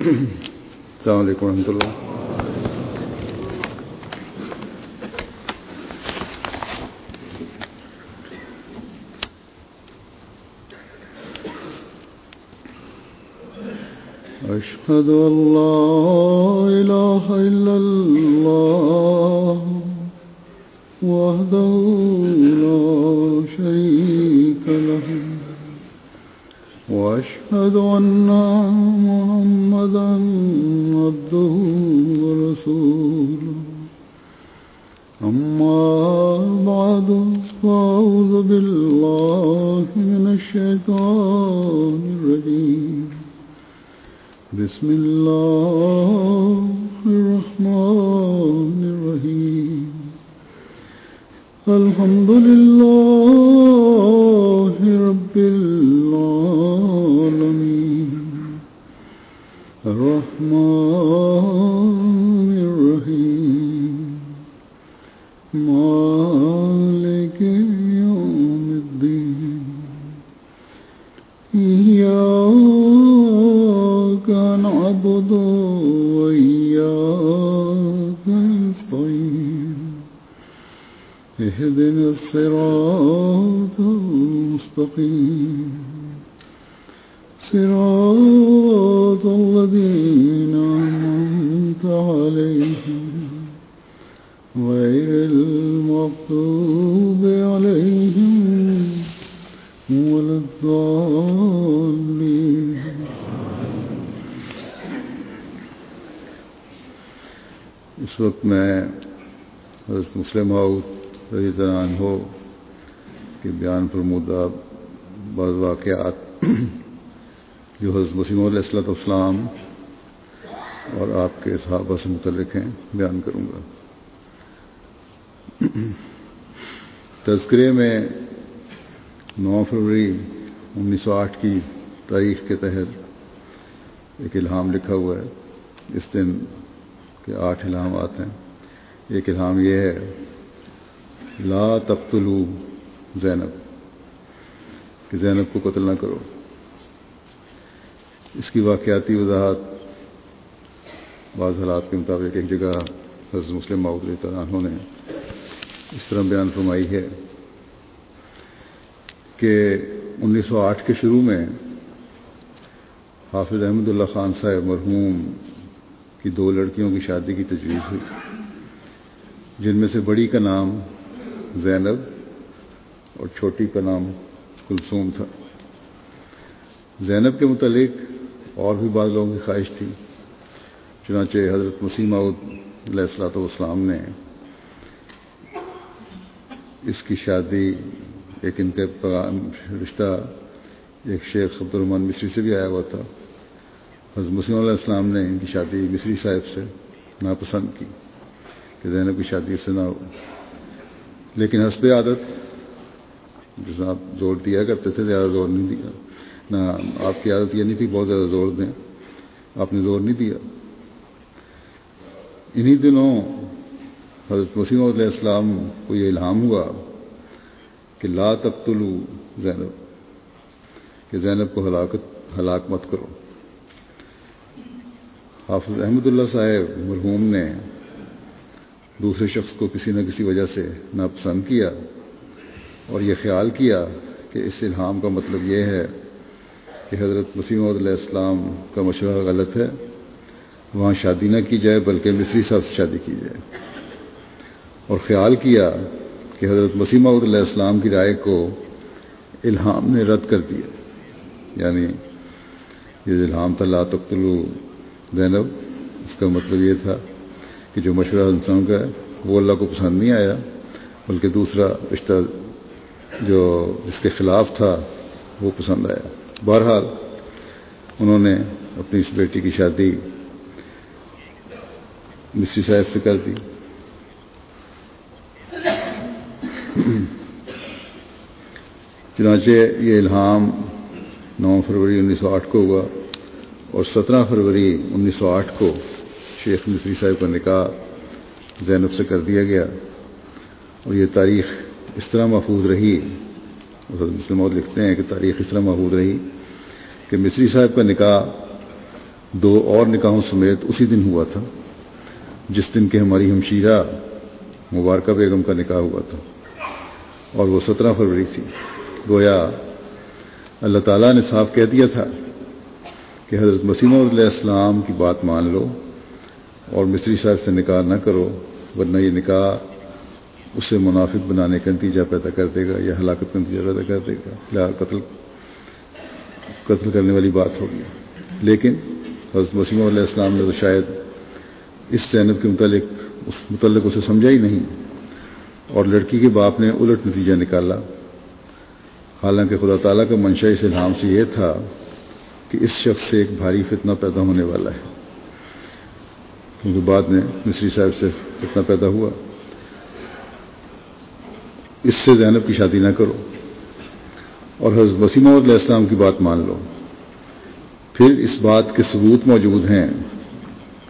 السلام علیکم ورحمۃ اللہ۔ أشهد أن لا إله إلا الله وحده لا شريك له، وأشهد أن محمدا عبده ورسوله. أما بعد، فأعوذ بالله من الشيطان الرجيم. بسم الله الرحمن الرحيم. الحمد لله الضالين اس وقت میں حضرت مسلم رضی اللہ عنہ کے بیان فرمودہ بعض واقعات جو حضرت مسیم علیہ السلۃ والسلام اور آپ کے صحابہ سے متعلق ہیں، بیان کروں گا۔ تذکرے میں نو فروری انیس سو آٹھ کی تاریخ کے تحت ایک الہام لکھا ہوا ہے۔ اس دن کے آٹھ الہامات ہیں۔ ایک الہام یہ ہے، لا تقتلو زینب، کہ زینب کو قتل نہ کرو۔ اس کی واقعاتی وضاحت بعض حالات کے مطابق ایک جگہ حضرت مسلم معود عنہ نے اس طرح بیان فرمائی ہے کہ انیس سو آٹھ کے شروع میں حافظ احمد اللہ خان صاحب مرحوم کی دو لڑکیوں کی شادی کی تجویز ہوئی، جن میں سے بڑی کا نام زینب اور چھوٹی کا نام کلثوم تھا۔ زینب کے متعلق اور بھی بعض لوگوں کی خواہش تھی، چنانچہ حضرت مسیم علیہ السلاۃ والسلام نے اس کی شادی ایک ان کے رشتہ، ایک شیخ عبد الرحمان مصری سے بھی آیا ہوا تھا۔ حضرت مسیم علیہ السلام نے ان کی شادی مصری صاحب سے ناپسند کی کہ زینب کی شادی اس سے نہ ہو۔ لیکن حسب عادت، جس آپ زور دیا کرتے تھے، زیادہ زور نہیں دیا۔ نہ، آپ کی عادت یہ نہیں تھی بہت زیادہ زور دیں۔ آپ نے زور نہیں دیا۔ انہی دنوں حضرت مسیم علیہ السلام کو یہ الہام ہوا کہ لا تقتلو زینب، کہ زینب کو ہلاکت، ہلاک مت کرو۔ حافظ احمد اللہ صاحب مرحوم نے دوسرے شخص کو کسی نہ کسی وجہ سے ناپسند کیا اور یہ خیال کیا کہ اس الہام کا مطلب یہ ہے کہ حضرت مسیم علیہ السلام کا مشورہ غلط ہے، وہاں شادی نہ کی جائے بلکہ مصری صاحب سے شادی کی جائے۔ اور خیال کیا کہ حضرت مسیم علیہ السلام کی رائے کو الہام نے رد کر دیا۔ یعنی یہ الہام تھا، لا تقتلو زینب، اس کا مطلب یہ تھا کہ جو مشورہ انسان کا ہے، وہ اللہ کو پسند نہیں آیا، بلکہ دوسرا رشتہ جو اس کے خلاف تھا، وہ پسند آیا۔ بہرحال، انہوں نے اپنی اس بیٹی کی شادی مصری صاحب سے کر دی۔ چنانچہ یہ الہام نو فروری انیس سو آٹھ کو ہوا اور سترہ فروری انیس سو آٹھ کو شیخ مصری صاحب کا نکاح زینب سے کر دیا گیا اور یہ تاریخ اس طرح محفوظ رہی مسلم اور لکھتے ہیں کہ تاریخ اس طرح محفوظ رہی کہ مصری صاحب کا نکاح دو اور نکاحوں سمیت اسی دن ہوا تھا، جس دن کہ ہماری ہمشیرہ مبارکہ بیگم کا نکاح ہوا تھا۔ اور وہ سترہ فروری تھی۔ گویا اللہ تعالیٰ نے صاف کہہ دیا تھا کہ حضرت مسیم علیہ السلام کی بات مان لو اور مصری صاحب سے نکاح نہ کرو، ورنہ یہ نکاح اسے منافق بنانے کا نتیجہ پیدا کر دے گا یا ہلاکت کا نتیجہ پیدا کر دے گا۔ یا قتل قتل کرنے والی بات ہوگی۔ لیکن حضرت وسیم علیہ السلام نے تو شاید اس زینب کے متعلق اس متعلق اسے سمجھا ہی نہیں۔ اور لڑکی کے باپ نے الٹ نتیجہ نکالا۔ حالانکہ خدا تعالیٰ کا منشا اس الہام سے یہ تھا کہ اس شخص سے ایک بھاری فتنہ پیدا ہونے والا ہے۔ کیونکہ بعد میں مصری صاحب سے فتنہ پیدا ہوا۔ اس سے زینب کی شادی نہ کرو۔ اور حضرت وسیم علیہ السلام کی بات مان لو۔ پھر اس بات کے ثبوت موجود ہیں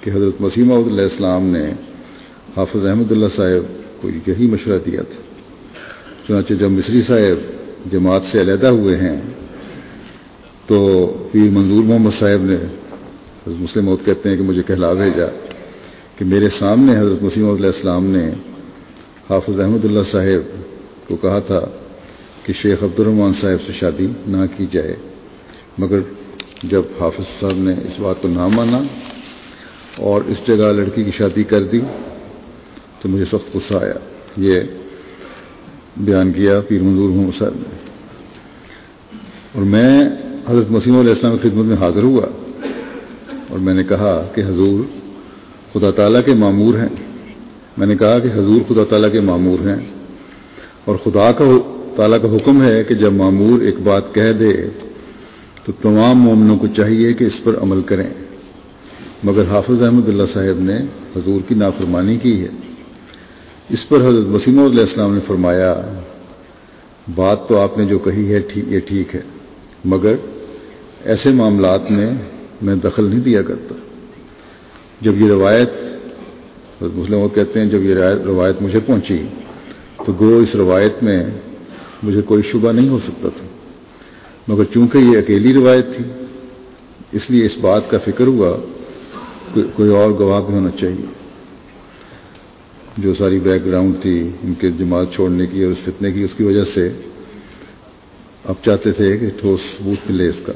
کہ حضرت وسیم علیہ السلام نے حافظ احمد اللہ صاحب کو یہی مشورہ دیا تھا۔ چنانچہ جب مصری صاحب جماعت سے علیحدہ ہوئے ہیں، تو پیر منظور محمد صاحب نے مسلم عود کہتے ہیں کہ مجھے کہلا بھیجا کہ میرے سامنے حضرت مسیم علیہ السلام نے حافظ احمد اللہ صاحب کو کہا تھا کہ شیخ عبد الرحمان صاحب سے شادی نہ کی جائے۔ مگر جب حافظ صاحب نے اس بات کو نہ مانا اور اس جگہ لڑکی کی شادی کر دی تو مجھے سخت غصہ آیا۔ یہ بیان کیا، پیر منظور محمد صاحب نے۔ اور میں حضرت مسیم علیہ السلام کی خدمت میں حاضر ہوا اور میں نے کہا کہ حضور خدا تعالیٰ کے معمور ہیں۔ میں نے کہا کہ حضور خدا تعالیٰ کے معمور ہیں۔ اور خدا کا تعالیٰ کا حکم ہے کہ جب معمور ایک بات کہہ دے تو تمام مومنوں کو چاہیے کہ اس پر عمل کریں۔ مگر حافظ احمد اللہ صاحب نے حضور کی نافرمانی کی ہے۔ اس پر حضرت وسیم علیہ السلام نے فرمایا، بات تو آپ نے جو کہی ہے یہ ٹھیک ہے، مگر ایسے معاملات میں میں دخل نہیں دیا کرتا۔ جب یہ روایت، حضرت مسلم کہتے ہیں، جب یہ روایت مجھے پہنچی، تو گو اس روایت میں مجھے کوئی شبہ نہیں ہو سکتا تھا۔ مگر چونکہ یہ اکیلی روایت تھی، اس لیے اس بات کا فکر ہوا کوئی اور گواہ بھی ہونا چاہیے۔ جو ساری بیک گراؤنڈ تھی ان کے جماعت چھوڑنے کی اور اس فتنے کی، اس کی وجہ سے اب چاہتے تھے کہ ٹھوس ثبوت ملے اس کا۔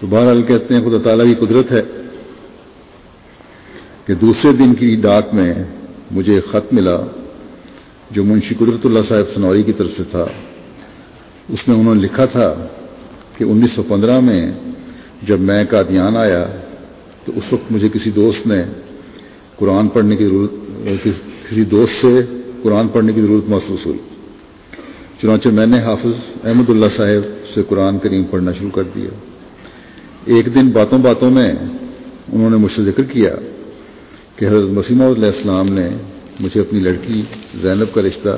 تو بہرحال کہتے ہیں خدا تعالیٰ کی قدرت ہے کہ دوسرے دن کی ڈاک میں مجھے ایک خط ملا جو منشی قدرت اللہ صاحب سنوری کی طرف سے تھا۔ اس میں انہوں نے لکھا تھا کہ انیس سو پندرہ میں جب میں کا دھیان آیا تو اس وقت مجھے کسی دوست نے قرآن پڑھنے کی ضرورت کسی دوست سے قرآن پڑھنے کی ضرورت محسوس ہوئی۔ چنانچہ میں نے حافظ احمد اللہ صاحب سے قرآن کریم پڑھنا شروع کر دیا۔ ایک دن باتوں باتوں میں انہوں نے مجھ سے ذکر کیا کہ حضرت مسیمہ علیہ السلام نے مجھے اپنی لڑکی زینب کا رشتہ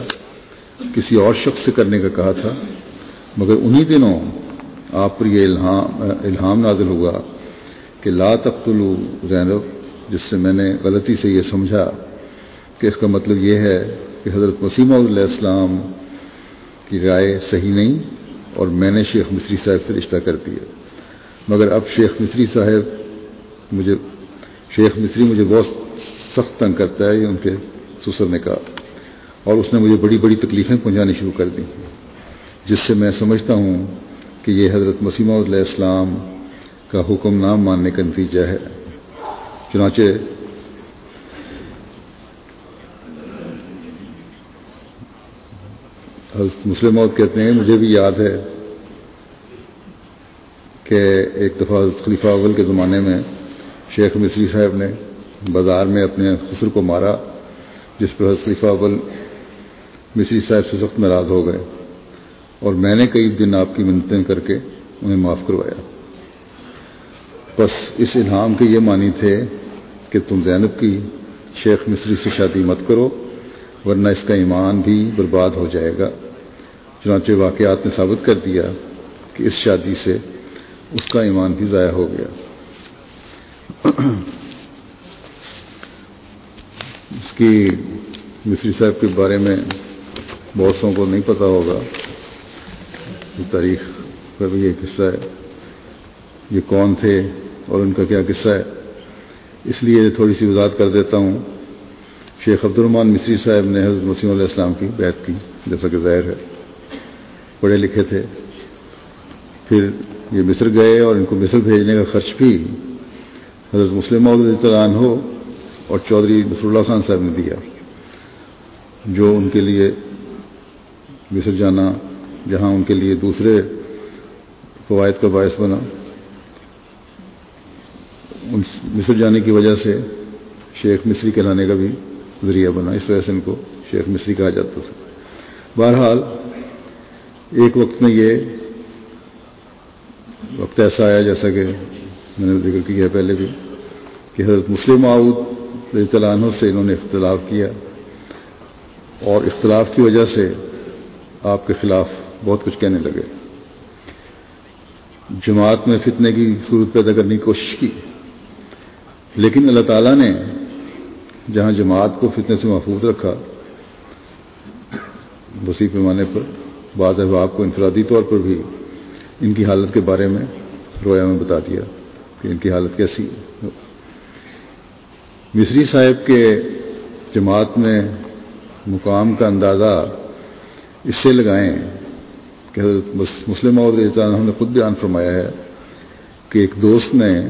کسی اور شخص سے کرنے کا کہا تھا، مگر انہی دنوں آپ پر یہ الہام الہام نازل ہوا کہ لا تقتلو زینب جس سے میں نے غلطی سے یہ سمجھا کہ اس کا مطلب یہ ہے کہ حضرت وسیمہ علیہ السلام کی رائے صحیح نہیں اور میں نے شیخ مصری صاحب سے رشتہ کر دیا۔ مگر اب شیخ مصری صاحب مجھے، شیخ مصری مجھے بہت سخت تنگ کرتا ہے، یہ ان کے سسر نے کہا۔ اور اس نے مجھے بڑی بڑی تکلیفیں پہنچانی شروع کر دیں۔ جس سے میں سمجھتا ہوں کہ یہ حضرت مسیمہ علیہ السلام کا حکم نام ماننے کا نتیجہ ہے۔ چنانچہ مسلم عود کہتے ہیں، مجھے بھی یاد ہے کہ ایک دفعہ خلیفہ اول کے زمانے میں شیخ مصری صاحب نے بازار میں اپنے خسر کو مارا، جس پر خلیفہ اول مصری صاحب سے سخت ناراض ہو گئے اور میں نے کئی دن آپ کی منتیں کر کے انہیں معاف کروایا۔ بس اس الہام کے یہ معنی تھے کہ تم زینب کی شیخ مصری سے شادی مت کرو، ورنہ اس کا ایمان بھی برباد ہو جائے گا۔ چنانچہ واقعات نے ثابت کر دیا کہ اس شادی سے اس کا ایمان بھی ضائع ہو گیا۔ اس کی مصری صاحب کے بارے میں بہت سو کو نہیں پتا ہوگا۔ تاریخ کا بھی یہ قصہ ہے۔ یہ کون تھے اور ان کا کیا قصہ ہے؟ اس لیے تھوڑی سی وضاحت کر دیتا ہوں۔ شیخ عبد الرحمٰن مصری صاحب نے حضرت مسیم علیہ السلام کی بیعت کی، جیسا کہ ظاہر ہے۔ پڑھے لکھے تھے۔ پھر یہ مصر گئے اور ان کو مصر بھیجنے کا خرچ بھی حضرت مسلم عنہ ہو اور چودھری نصر اللہ خان صاحب نے دیا۔ جو ان کے لیے مصر جانا، جہاں ان کے لیے دوسرے فوائد کا باعث بنا۔ مصر جانے کی وجہ سے شیخ مصری کہلانے کا بھی ذریعہ بنا۔ اس وجہ سے ان کو شیخ مصری کہا جاتا تھا۔ بہرحال، ایک وقت میں یہ وقت ایسا آیا جیسا کہ میں نے ذکر کیا پہلے بھی کہ حضرت مسلم آؤد عنہ سے انہوں نے اختلاف کیا اور اختلاف کی وجہ سے آپ کے خلاف بہت کچھ کہنے لگے۔ جماعت میں فتنے کی صورت پیدا کرنے کی کوشش کی۔ لیکن اللہ تعالیٰ نے جہاں جماعت کو فتنے سے محفوظ رکھا، وسیع پیمانے پر، بعض احباب کو انفرادی طور پر بھی ان کی حالت کے بارے میں رویا میں بتا دیا کہ ان کی حالت کیسی ہے۔ مصری صاحب کے جماعت میں مقام کا اندازہ اس سے لگائیں کہ مسلم اور نے خود بیان فرمایا ہے کہ ایک دوست نے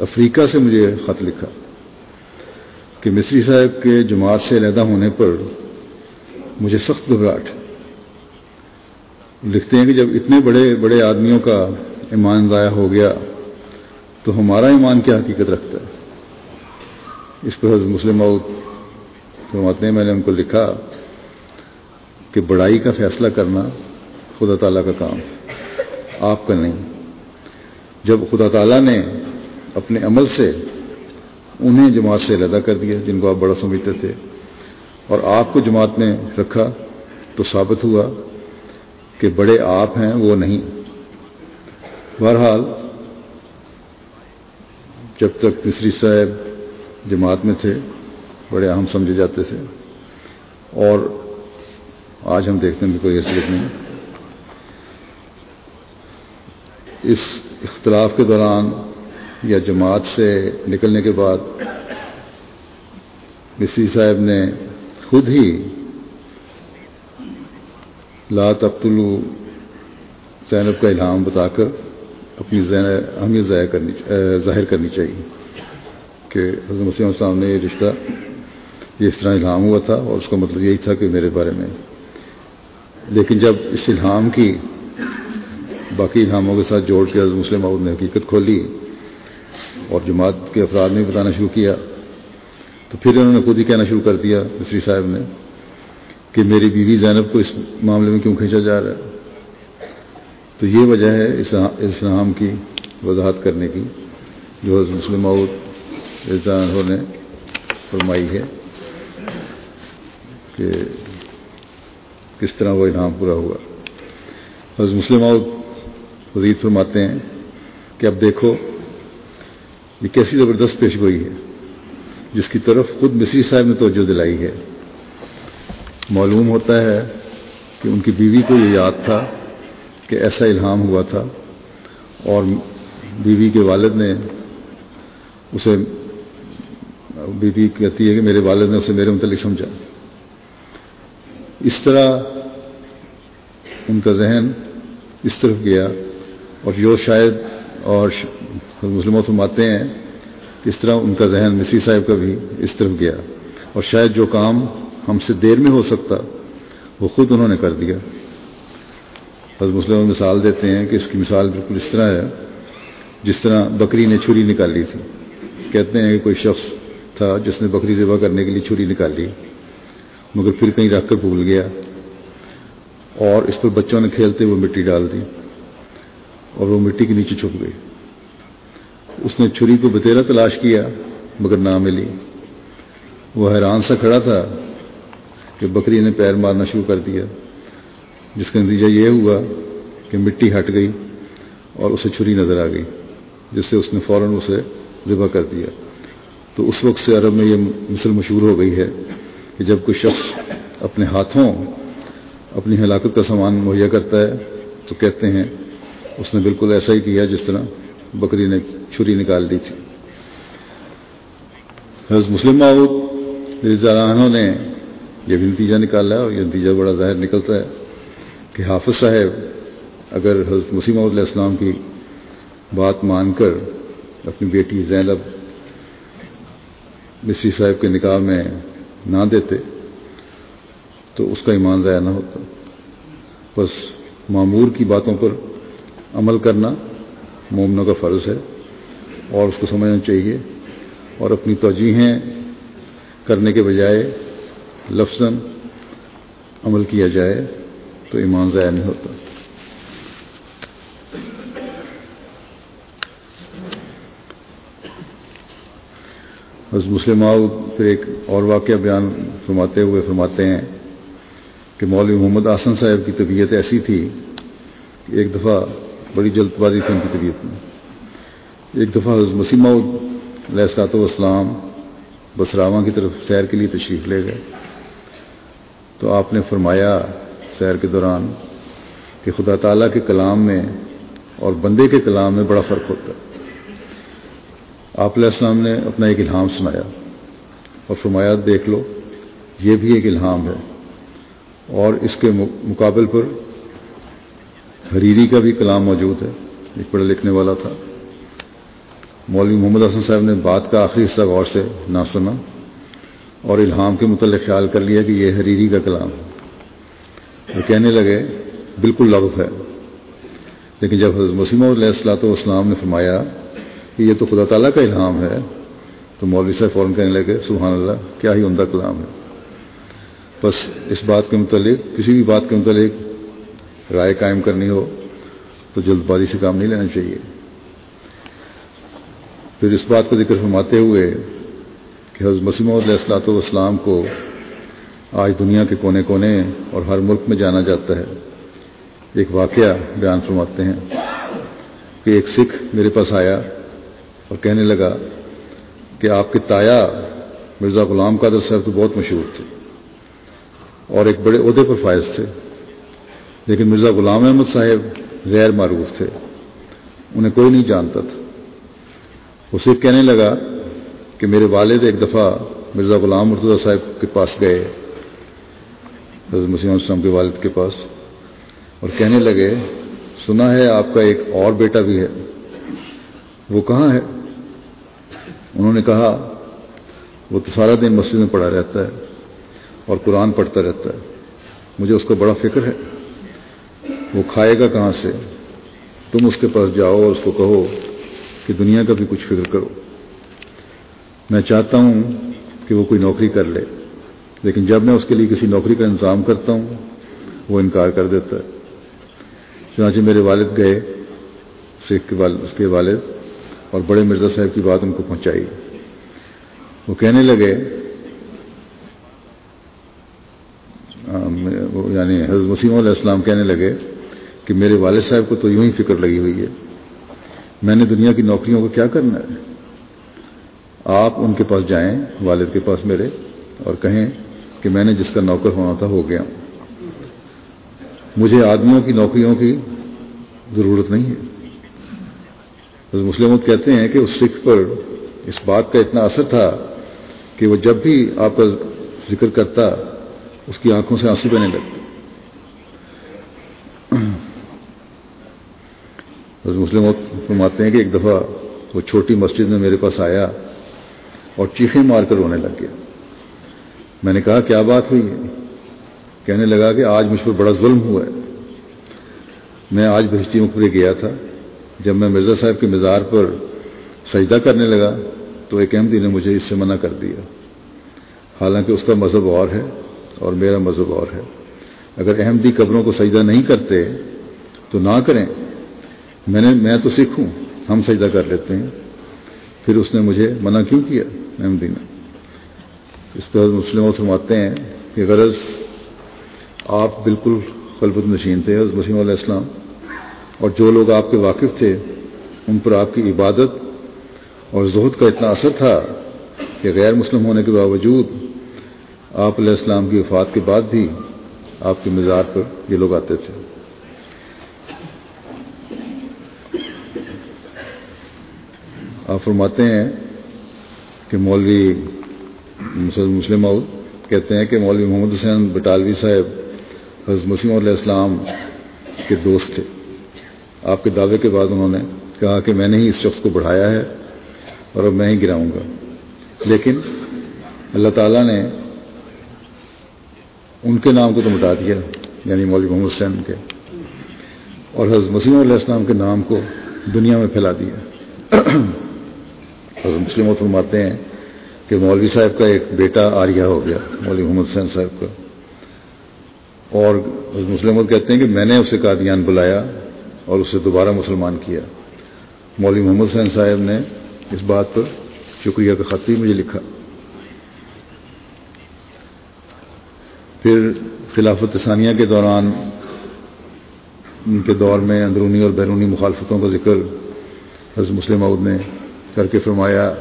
افریقہ سے مجھے خط لکھا کہ مصری صاحب کے جماعت سے علیحدہ ہونے پر مجھے سخت گھبراہٹ لکھتے ہیں کہ جب اتنے بڑے بڑے آدمیوں کا ایمان ضائع ہو گیا تو ہمارا ایمان کیا حقیقت رکھتا ہے؟ اس پر حضرت مسلم فرماتے ہیں، میں نے ان کو لکھا کہ بڑائی کا فیصلہ کرنا خدا تعالیٰ کا کام، آپ کا نہیں۔ جب خدا تعالیٰ نے اپنے عمل سے انہیں جماعت سے علیحدہ کر دیا، جن کو آپ بڑا سمجھتے تھے۔ اور آپ کو جماعت میں رکھا تو ثابت ہوا کہ بڑے آپ ہیں، وہ نہیں۔ بہرحال، جب تک مصری صاحب جماعت میں تھے، بڑے اہم سمجھے جاتے تھے۔ اور آج ہم دیکھتے ہیں کہ کوئی حیثیت نہیں۔ اس اختلاف کے دوران یا جماعت سے نکلنے کے بعد مصری صاحب نے خود ہی لا تبتلو زینب کا الہام بتا کر اپنی اہمیت ظاہر کرنی ظاہر کرنی چاہیے کہ حضرت مسلم السلام نے یہ رشتہ یہ اس طرح الہام ہوا تھا اور اس کا مطلب یہی تھا کہ میرے بارے میں۔ لیکن جب اس الہام کی باقی الہاموں کے ساتھ جوڑ کے حضرت مسلم عود نے حقیقت کھولی اور جماعت کے افراد نے بتانا شروع کیا۔ تو پھر انہوں نے خود ہی کہنا شروع کر دیا مصری صاحب نے کہ میری بیوی زینب کو اس معاملے میں کیوں کھینچا جا رہا ہے۔ تو یہ وجہ ہے اسلام کی وضاحت کرنے کی جو حضرت مسلم عود نے فرمائی ہے کہ کس طرح وہ انعام پورا ہوا۔ حضرت مسلم عود وزید فرماتے ہیں کہ اب دیکھو یہ کیسی زبردست پیش گوئی ہے، جس کی طرف خود مصری صاحب نے توجہ دلائی ہے۔ معلوم ہوتا ہے کہ ان کی بیوی کو یہ یاد تھا کہ ایسا الہام ہوا تھا اور بیوی کے والد نے اسے، بیوی کہتی ہے کہ میرے والد نے اسے میرے متعلق سمجھا۔ اس طرح ان کا ذہن اس طرف گیا اور جو شاید اور مسلموں فرماتے ہیں کہ اس طرح ان کا ذہن مسی صاحب کا بھی اس طرف گیا۔ اور شاید جو کام ہم سے دیر میں ہو سکتا، وہ خود انہوں نے کر دیا۔ حضرت مسلم مثال دیتے ہیں کہ اس کی مثال بالکل اس طرح ہے، جس طرح بکری نے چھری نکالی تھی۔ کہتے ہیں کہ کوئی شخص تھا جس نے بکری ذبح کرنے کے لیے چھری نکالی، مگر پھر کہیں رکھ کر بھول گیا۔ اور اس پر بچوں نے کھیلتے ہوئے مٹی ڈال دی۔ اور وہ مٹی کے نیچے چھپ گئی۔ اس نے چھری کو بتیرا تلاش کیا، مگر نہ ملی۔ وہ حیران سا کھڑا تھا کہ بکری نے پیر مارنا شروع کر دیا، جس کا نتیجہ یہ ہوا کہ مٹی ہٹ گئی اور اسے چھری نظر آ گئی، جس سے اس نے فوراً اسے ذبح کر دیا۔ تو اس وقت سے عرب میں یہ مثل مشہور ہو گئی ہے کہ جب کوئی شخص اپنے ہاتھوں اپنی ہلاکت کا سامان مہیا کرتا ہے تو کہتے ہیں اس نے بالکل ایسا ہی کیا جس طرح بکری نے چھری نکال دی تھی۔ حضرت مسلم معود عنہ نے یہ بھی نتیجہ نکالا اور یہ نتیجہ بڑا ظاہر نکلتا ہے کہ حافظ صاحب اگر حضرت مسیم علیہ السلام کی بات مان کر اپنی بیٹی زینب مصری صاحب کے نکاح میں نہ دیتے تو اس کا ایمان ضائع نہ ہوتا۔ بس معمور کی باتوں پر عمل کرنا مومنوں کا فرض ہے اور اس کو سمجھنا چاہیے اور اپنی توجیہیں کرنے کے بجائے لفظ عمل کیا جائے تو ایمان ضائع نہیں ہوتا۔ بس مسلم پھر ایک اور واقعہ بیان فرماتے ہوئے فرماتے ہیں کہ مولوی محمد آسن صاحب کی طبیعت ایسی تھی کہ ایک دفعہ بڑی جلد بازی تھی ان کی طبیعت میں۔ ایک دفعہ مسیمہ علیہ السلاط والسلام بسراواں کی طرف سیر کے لیے تشریف لے گئے۔ تو آپ نے فرمایا سیر کے دوران کہ خدا تعالیٰ کے کلام میں اور بندے کے کلام میں بڑا فرق ہوتا ہے۔ آپ علیہ السلام نے اپنا ایک الہام سنایا اور فرمایا دیکھ لو، یہ بھی ایک الہام ہے اور اس کے مقابل پر حریری کا بھی کلام موجود ہے، ایک پڑھے لکھنے والا تھا۔ مولوی محمد حسن صاحب نے بات کا آخری حصہ غور سے نہ سنا اور الہام کے متعلق خیال کر لیا کہ یہ حریری کا کلام ہے۔ وہ کہنے لگے، بالکل لغف ہے۔ لیکن جب حضرت مسیم علیہ السلاۃ والسلام نے فرمایا کہ یہ تو خدا تعالیٰ کا الہام ہے، تو مولوی صاحب فوراً کہنے لگے، سبحان اللہ، کیا ہی عمدہ کلام ہے۔ بس اس بات کے متعلق، کسی بھی بات کے متعلق رائے قائم کرنی ہو تو جلد بازی سے کام نہیں لینا چاہیے۔ پھر اس بات کو ذکر فرماتے ہوئے کہ حضرت مسیم علیہ السلاۃ والسلام کو آج دنیا کے کونے کونے اور ہر ملک میں جانا جاتا ہے۔ ایک واقعہ بیان فرماتے ہیں کہ ایک سکھ میرے پاس آیا اور کہنے لگا کہ آپ کے تایا مرزا غلام قادر صاحب تو بہت مشہور تھے اور ایک بڑے عہدے پر فائز تھے۔ لیکن مرزا غلام احمد صاحب غیر معروف تھے۔ انہیں کوئی نہیں جانتا تھا۔ اسے کہنے لگا کہ میرے والد ایک دفعہ مرزا غلام مرتضی صاحب کے پاس گئے، حضرت مسیم السلام کے والد کے پاس، اور کہنے لگے، سنا ہے آپ کا ایک اور بیٹا بھی ہے۔ وہ کہاں ہے؟ انہوں نے کہا، وہ تو سارا دن مسجد میں پڑھا رہتا ہے اور قرآن پڑھتا رہتا ہے۔ مجھے اس کا بڑا فکر ہے۔ وہ کھائے گا کہاں سے؟ تم اس کے پاس جاؤ اور اس کو کہو کہ دنیا کا بھی کچھ فکر کرو۔ میں چاہتا ہوں کہ وہ کوئی نوکری کر لے، لیکن جب میں اس کے لیے کسی نوکری کا انتظام کرتا ہوں، وہ انکار کر دیتا ہے۔ چنانچہ میرے والد گئے سکھ کے والد اس کے والد اور بڑے مرزا صاحب کی بات ان کو پہنچائی۔ وہ کہنے لگے یعنی حضرت وسیم علیہ السلام کہنے لگے کہ میرے والد صاحب کو تو یوں ہی فکر لگی ہوئی ہے۔ میں نے دنیا کی نوکریوں کو کیا کرنا ہے؟ آپ ان کے پاس جائیں، والد کے پاس میرے، اور کہیں کہ میں نے جس کا نوکر ہونا تھا ہو گیا۔ مجھے آدمیوں کی نوکریوں کی ضرورت نہیں ہے۔ مسلم کہتے ہیں کہ اس سکھ پر اس بات کا اتنا اثر تھا کہ وہ جب بھی آپ کا ذکر کرتا، اس کی آنکھوں سے آنسو بہنے لگتے۔ مسلم فرماتے ہیں کہ ایک دفعہ وہ چھوٹی مسجد میں میرے پاس آیا اور چیخیں مار کر رونے لگ گیا۔ میں نے کہا، کیا بات ہوئی؟ ہے کہنے لگا کہ آج مجھ پر بڑا ظلم ہوا ہے۔ میں آج بہشتی مقبرے گیا تھا۔ جب میں مرزا صاحب کے مزار پر سجدہ کرنے لگا تو ایک احمدی نے مجھے اس سے منع کر دیا۔ حالانکہ اس کا مذہب اور ہے اور میرا مذہب اور ہے۔ اگر احمدی قبروں کو سجدہ نہیں کرتے تو نہ کریں۔ میں نے، میں تو سیکھوں ہم سجدہ کر لیتے ہیں۔ پھر اس نے مجھے منع کیوں کیا؟ احمدی اس پر مسلم فرماتے ہیں کہ غرض، آپ بالکل قلبت نشین تھے، حضرت وسیم علیہ السلام۔ اور جو لوگ آپ کے واقف تھے، ان پر آپ کی عبادت اور زہد کا اتنا اثر تھا کہ غیر مسلم ہونے کے باوجود آپ علیہ السلام کی وفات کے بعد بھی آپ کے مزار پر یہ لوگ آتے تھے۔ آپ فرماتے ہیں کہ مولوی مسلم کہتے ہیں کہ مولوی محمد حسین بٹالوی صاحب حضرت مسیم علیہ السلام کے دوست تھے۔ آپ کے دعوے کے بعد انہوں نے کہا کہ میں نے ہی اس شخص کو بڑھایا ہے اور اب میں ہی گراؤں گا۔ لیکن اللہ تعالیٰ نے ان کے نام کو تو مٹا دیا یعنی مولوی محمد حسین کے۔ اور حضرت مسیم علیہ السلام کے نام کو دنیا میں پھیلا دیا۔ حضرت مسلم فرماتے ہیں کہ مولوی صاحب کا ایک بیٹا آریہ ہو گیا، مولوی محمد حسین صاحب کا۔ اور حضرت مسلم کہتے ہیں کہ میں نے اسے قادیان بلایا اور اسے دوبارہ مسلمان کیا۔ مولوی محمد حسین صاحب نے اس بات پر شکریہ کا خطی مجھے لکھا۔ پھر خلافت ثانیہ کے دوران، ان کے دور میں اندرونی اور بیرونی مخالفتوں کا ذکر حضرت مسلم عود نے کر کے فرمایا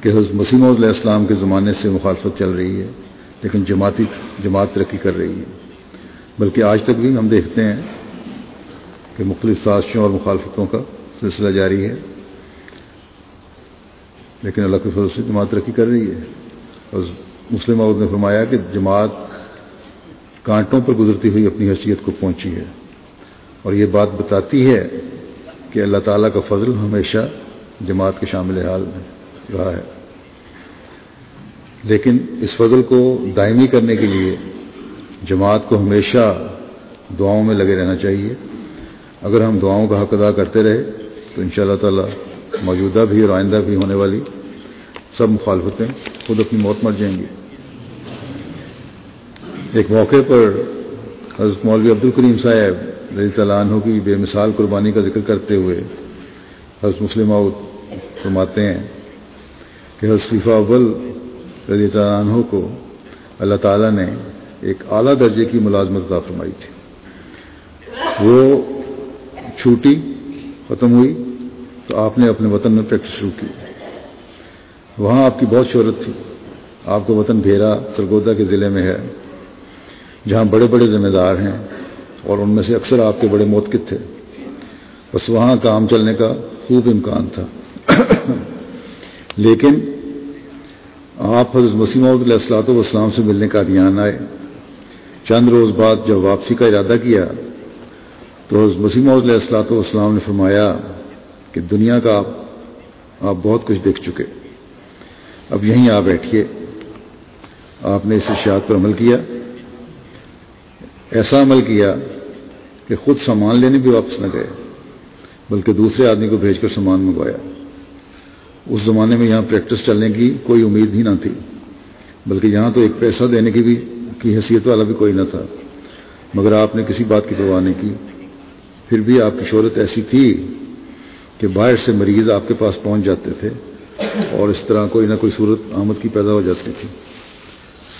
کہ حضرت مسیم علیہ السلام کے زمانے سے مخالفت چل رہی ہے، لیکن جماعتی جماعت ترقی کر رہی ہے۔ بلکہ آج تک بھی ہم دیکھتے ہیں کہ مختلف سازشوں اور مخالفتوں کا سلسلہ جاری ہے۔ لیکن اللہ کے فضل سے جماعت ترقی کر رہی ہے۔ اور مسلم عود نے فرمایا کہ جماعت کانٹوں پر گزرتی ہوئی اپنی حیثیت کو پہنچی ہے۔ اور یہ بات بتاتی ہے کہ اللہ تعالیٰ کا فضل ہمیشہ جماعت کے شامل حال میں رہا ہے۔ لیکن اس فضل کو دائمی کرنے کے لیے جماعت کو ہمیشہ دعاؤں میں لگے رہنا چاہیے۔ اگر ہم دعاؤں کا حق ادا کرتے رہے تو ان شاء اللہ تعالیٰ موجودہ بھی اور آئندہ بھی ہونے والی سب مخالفتیں خود اپنی موت مر جائیں گی۔ ایک موقع پر حضرت مولوی عبد الکریم صاحب رضی اللہ عنہ کی بے مثال قربانی کا ذکر کرتے ہوئے حضرت مسلم فرماتے ہیں کہ حضیفہ اول رضی اللہ عنہ کو اللہ تعالیٰ نے ایک اعلیٰ درجے کی ملازمت عطا فرمائی تھی۔ وہ چھوٹی، ختم ہوئی، تو آپ نے اپنے وطن میں پریکٹس شروع کی۔ وہاں آپ کی بہت شہرت تھی۔ آپ کا وطن بھیرا سرگودا کے ضلع میں ہے، جہاں بڑے بڑے ذمہ دار ہیں اور ان میں سے اکثر آپ کے بڑے موتقد تھے۔ بس وہاں کام چلنے کا خوب امکان تھا۔ لیکن آپ حضرت مسیم علیہ السلاۃ والسلام سے ملنے کا دھیان آئے۔ چند روز بعد جب واپسی کا ارادہ کیا تو حضرت مسیم علیہ السلاۃ والسلام نے فرمایا کہ دنیا کا آپ آپ بہت کچھ دیکھ چکے۔ اب یہیں آ بیٹھیے۔ آپ نے اس اشاعت پر عمل کیا۔ ایسا عمل کیا کہ خود سامان لینے بھی واپس نہ گئے۔ بلکہ دوسرے آدمی کو بھیج کر سامان منگوایا۔ اس زمانے میں یہاں پریکٹس چلنے کی کوئی امید ہی نہ تھی، بلکہ یہاں تو ایک پیسہ دینے کی بھی کی حیثیت والا بھی کوئی نہ تھا۔ مگر آپ نے کسی بات کی پرواہ نہیں کی۔ پھر بھی آپ کی شہرت ایسی تھی کہ باہر سے مریض آپ کے پاس پہنچ جاتے تھے اور اس طرح کوئی نہ کوئی صورت آمد کی پیدا ہو جاتی تھی۔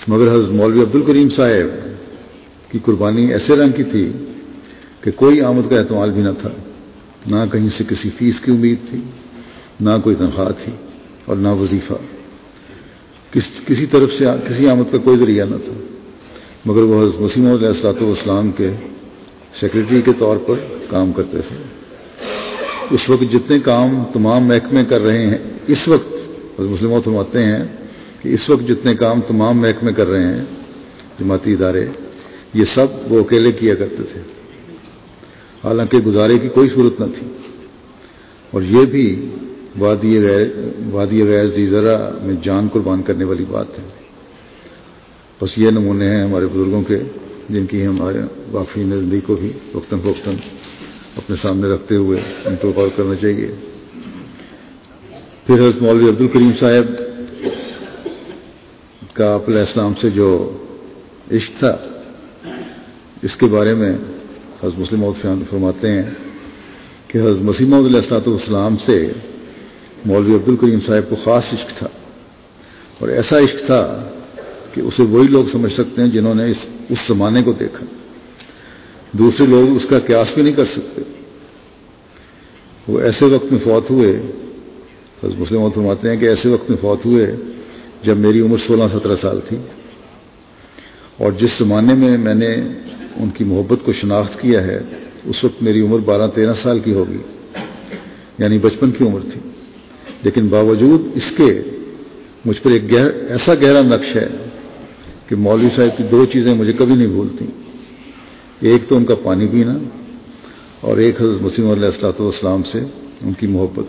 مگر حضرت مولوی عبد الکریم صاحب کی قربانی ایسے رنگ کی تھی کہ کوئی آمد کا احتمال بھی نہ تھا۔ نہ کہیں سے کسی فیس کی امید تھی، نہ کوئی تنخواہ تھی اور نہ وظیفہ۔ کس کسی طرف سے کسی آمد کا کوئی ذریعہ نہ تھا۔ مگر وہ حضرت وسیم علیہ السلاۃ والسلام کے سیکرٹری کے طور پر کام کرتے تھے۔ اس وقت جتنے کام تمام محکمے کر رہے ہیں، اس وقت حضرت مسلم فرماتے ہیں کہ اس وقت جتنے کام تمام محکمے کر رہے ہیں، جماعتی ادارے، یہ سب وہ اکیلے کیا کرتے تھے۔ حالانکہ گزارے کی کوئی صورت نہ تھی۔ اور یہ بھی وادی غیر وادی غیر ذرا میں جان قربان کرنے والی بات ہے۔ بس یہ نمونے ہیں ہمارے بزرگوں کے، جن کی ہمارے واقعی نزدیک کو بھی وقتاً فوقتاً اپنے سامنے رکھتے ہوئے ان پر غور کرنا چاہیے۔ پھر حضرت مولوی عبد الکریم صاحب کا علیہ السلام سے جو عشق تھا، اس کے بارے میں حضرت مسلم فرماتے ہیں کہ حضرت مسیم علیہ السلاۃ والسلام سے مولوی عبد الکریم صاحب کو خاص عشق تھا اور ایسا عشق تھا کہ اسے وہی لوگ سمجھ سکتے ہیں جنہوں نے اس اس زمانے کو دیکھا۔ دوسرے لوگ اس کا قیاس بھی نہیں کر سکتے۔ وہ ایسے وقت میں فوت ہوئے۔ حضرت مسلم فرماتے ہیں کہ ایسے وقت میں فوت ہوئے جب میری عمر سولہ سترہ سال تھی۔ اور جس زمانے میں میں نے ان کی محبت کو شناخت کیا ہے، اس وقت میری عمر بارہ تیرہ سال کی ہوگی۔ یعنی بچپن کی عمر تھی۔ لیکن باوجود اس کے مجھ پر ایک گہر، ایسا گہرا نقش ہے کہ مولوی صاحب کی دو چیزیں مجھے کبھی نہیں بھولتی ایک تو ان کا پانی پینا اور ایک حضرت مسیم علیہ السلاۃ والسلام سے ان کی محبت۔